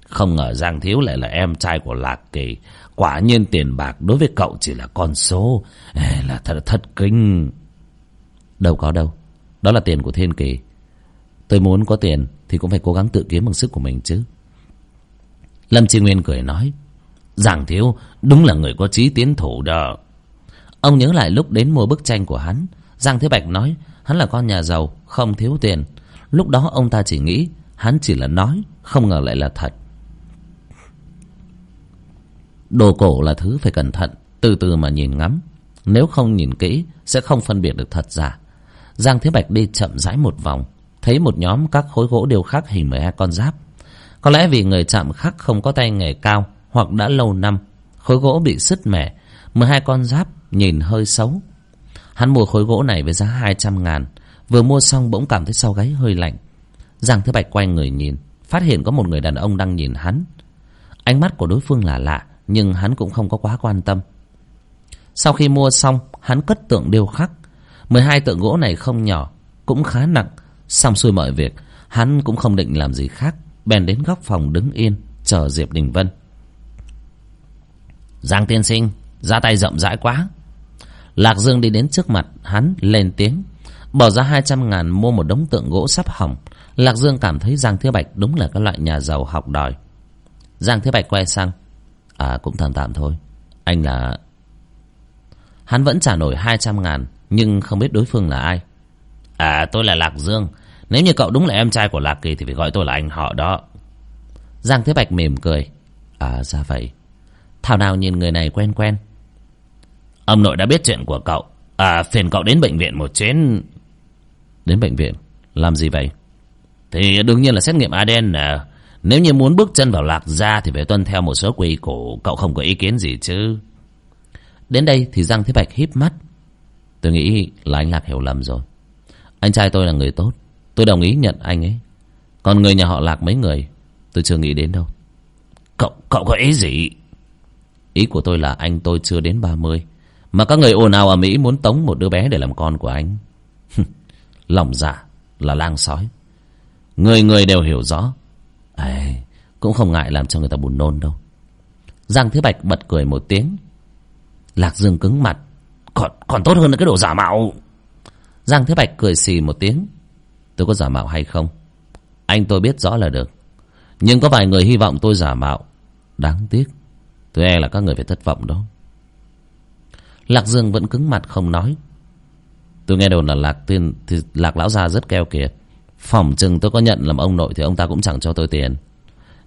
Không ngờ giang thiếu lại là em trai của lạc kỳ. Quả nhiên tiền bạc đối với cậu chỉ là con số. Ê, là thật thất kinh. Đâu có đâu. Đó là tiền của thiên kỳ. Tôi muốn có tiền thì cũng phải cố gắng tự kiếm bằng sức của mình chứ. Lâm chi nguyên cười nói Giảng thiếu, đúng là người có trí tiến thủ đó. Ông nhớ lại lúc đến mua bức tranh của hắn. Giang thế bạch nói, hắn là con nhà giàu, không thiếu tiền. Lúc đó ông ta chỉ nghĩ, hắn chỉ là nói, không ngờ lại là thật. Đồ cổ là thứ phải cẩn thận, từ từ mà nhìn ngắm. Nếu không nhìn kỹ, sẽ không phân biệt được thật giả. Giang thế bạch đi chậm rãi một vòng, thấy một nhóm các khối gỗ điêu khắc hình mười hai con giáp. Có lẽ vì người chạm khắc không có tay nghề cao hoặc đã lâu năm, khối gỗ bị sứt mẻ mười hai con giáp nhìn hơi xấu. Hắn mua khối gỗ này với giá hai trăm ngàn, vừa mua xong bỗng cảm thấy sau gáy hơi lạnh. Giang thế bạch quay người nhìn, phát hiện có một người đàn ông đang nhìn hắn. Ánh mắt của đối phương là lạ, nhưng hắn cũng không có quá quan tâm. Sau khi mua xong, hắn cất tượng điêu khắc. Mười hai tượng gỗ này không nhỏ, cũng khá nặng. Xong xuôi mọi việc, hắn cũng không định làm gì khác, bèn đến góc phòng đứng yên, chờ diệp đình vân giang tiên sinh, ra tay rộng rãi quá. Lạc dương đi đến trước mặt, hắn lên tiếng, bỏ ra hai trăm ngàn mua một đống tượng gỗ sắp hỏng. Lạc dương cảm thấy giang thế bạch đúng là cái loại nhà giàu học đòi. Giang thế bạch quay sang à cũng tạm tạm thôi. Anh là hắn vẫn trả nổi hai trăm ngàn, nhưng không biết đối phương là ai. À tôi là lạc dương. Nếu như cậu đúng là em trai của lạc kỳ thì phải gọi tôi là anh họ đó. Giang thế bạch mỉm cười à ra vậy thảo nào nhìn người này quen quen. Ông nội đã biết chuyện của cậu. À phiền cậu đến bệnh viện một chuyến. Đến bệnh viện? Làm gì vậy? Thì đương nhiên là xét nghiệm adn nếu như muốn bước chân vào lạc gia thì phải tuân theo một số quy củ. Cậu không có ý kiến gì chứ? Đến đây thì giang thế bạch híp mắt. Tôi nghĩ là anh lạc hiểu lầm rồi. Anh trai tôi là người tốt. Tôi đồng ý nhận anh ấy. Còn người nhà họ lạc mấy người? Tôi chưa nghĩ đến đâu. Cậu cậu có ý gì? Ý của tôi là anh tôi chưa đến ba mươi. Mà các người ồn ào ở mỹ muốn tống một đứa bé để làm con của anh. Lòng dạ là lang sói. Người người đều hiểu rõ. À, cũng không ngại làm cho người ta buồn nôn đâu. Giang thế bạch bật cười một tiếng. Lạc dương cứng mặt. Còn còn tốt hơn là cái đồ giả mạo. Giang thế bạch cười xì một tiếng. Tôi có giả mạo hay không? Anh tôi biết rõ là được. Nhưng có vài người hy vọng tôi giả mạo. Đáng tiếc tôi e là các người phải thất vọng đó. Lạc dương vẫn cứng mặt không nói. Tôi nghe đồn là lạc tiên thì lạc lão gia rất keo kiệt. Phỏng chừng tôi có nhận làm ông nội thì ông ta cũng chẳng cho tôi tiền.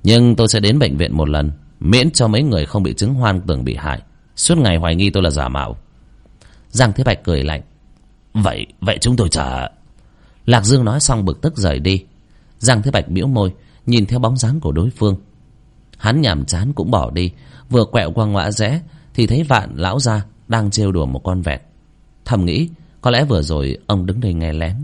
Nhưng tôi sẽ đến bệnh viện một lần, miễn cho mấy người không bị chứng hoang tưởng bị hại. Suốt ngày hoài nghi tôi là giả mạo. Giang thế bạch cười lạnh. Vậy vậy chúng tôi chờ. Lạc dương nói xong bực tức rời đi. Giang thế bạch bĩu môi, nhìn theo bóng dáng của đối phương hắn nhàm chán cũng bỏ đi. Vừa quẹo qua ngõ rẽ thì thấy vạn lão gia đang trêu đùa một con vẹt. Thầm nghĩ có lẽ vừa rồi ông đứng đây nghe lén.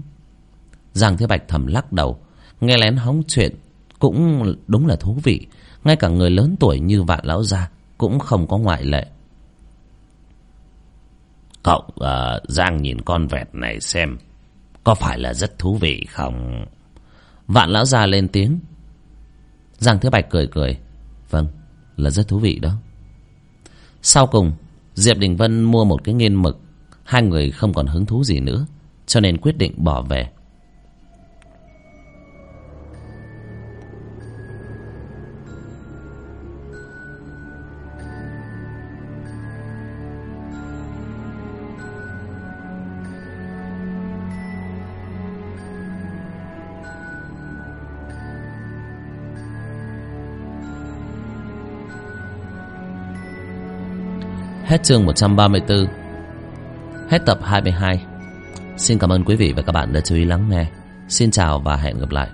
Giang thế bạch thầm lắc đầu. Nghe lén hóng chuyện cũng đúng là thú vị. Ngay cả người lớn tuổi như vạn lão gia cũng không có ngoại lệ. Cậu uh, giang nhìn con vẹt này xem có phải là rất thú vị không? Vạn lão gia lên tiếng. Giang thế bạch cười cười vâng là rất thú vị đó. Sau cùng, diệp đình vân mua một cái nghiên mực. Hai người không còn hứng thú gì nữa, cho nên quyết định bỏ về. Hết chương 134 Hết tập 22 Xin cảm ơn quý vị và các bạn đã chú ý lắng nghe. Xin chào và hẹn gặp lại.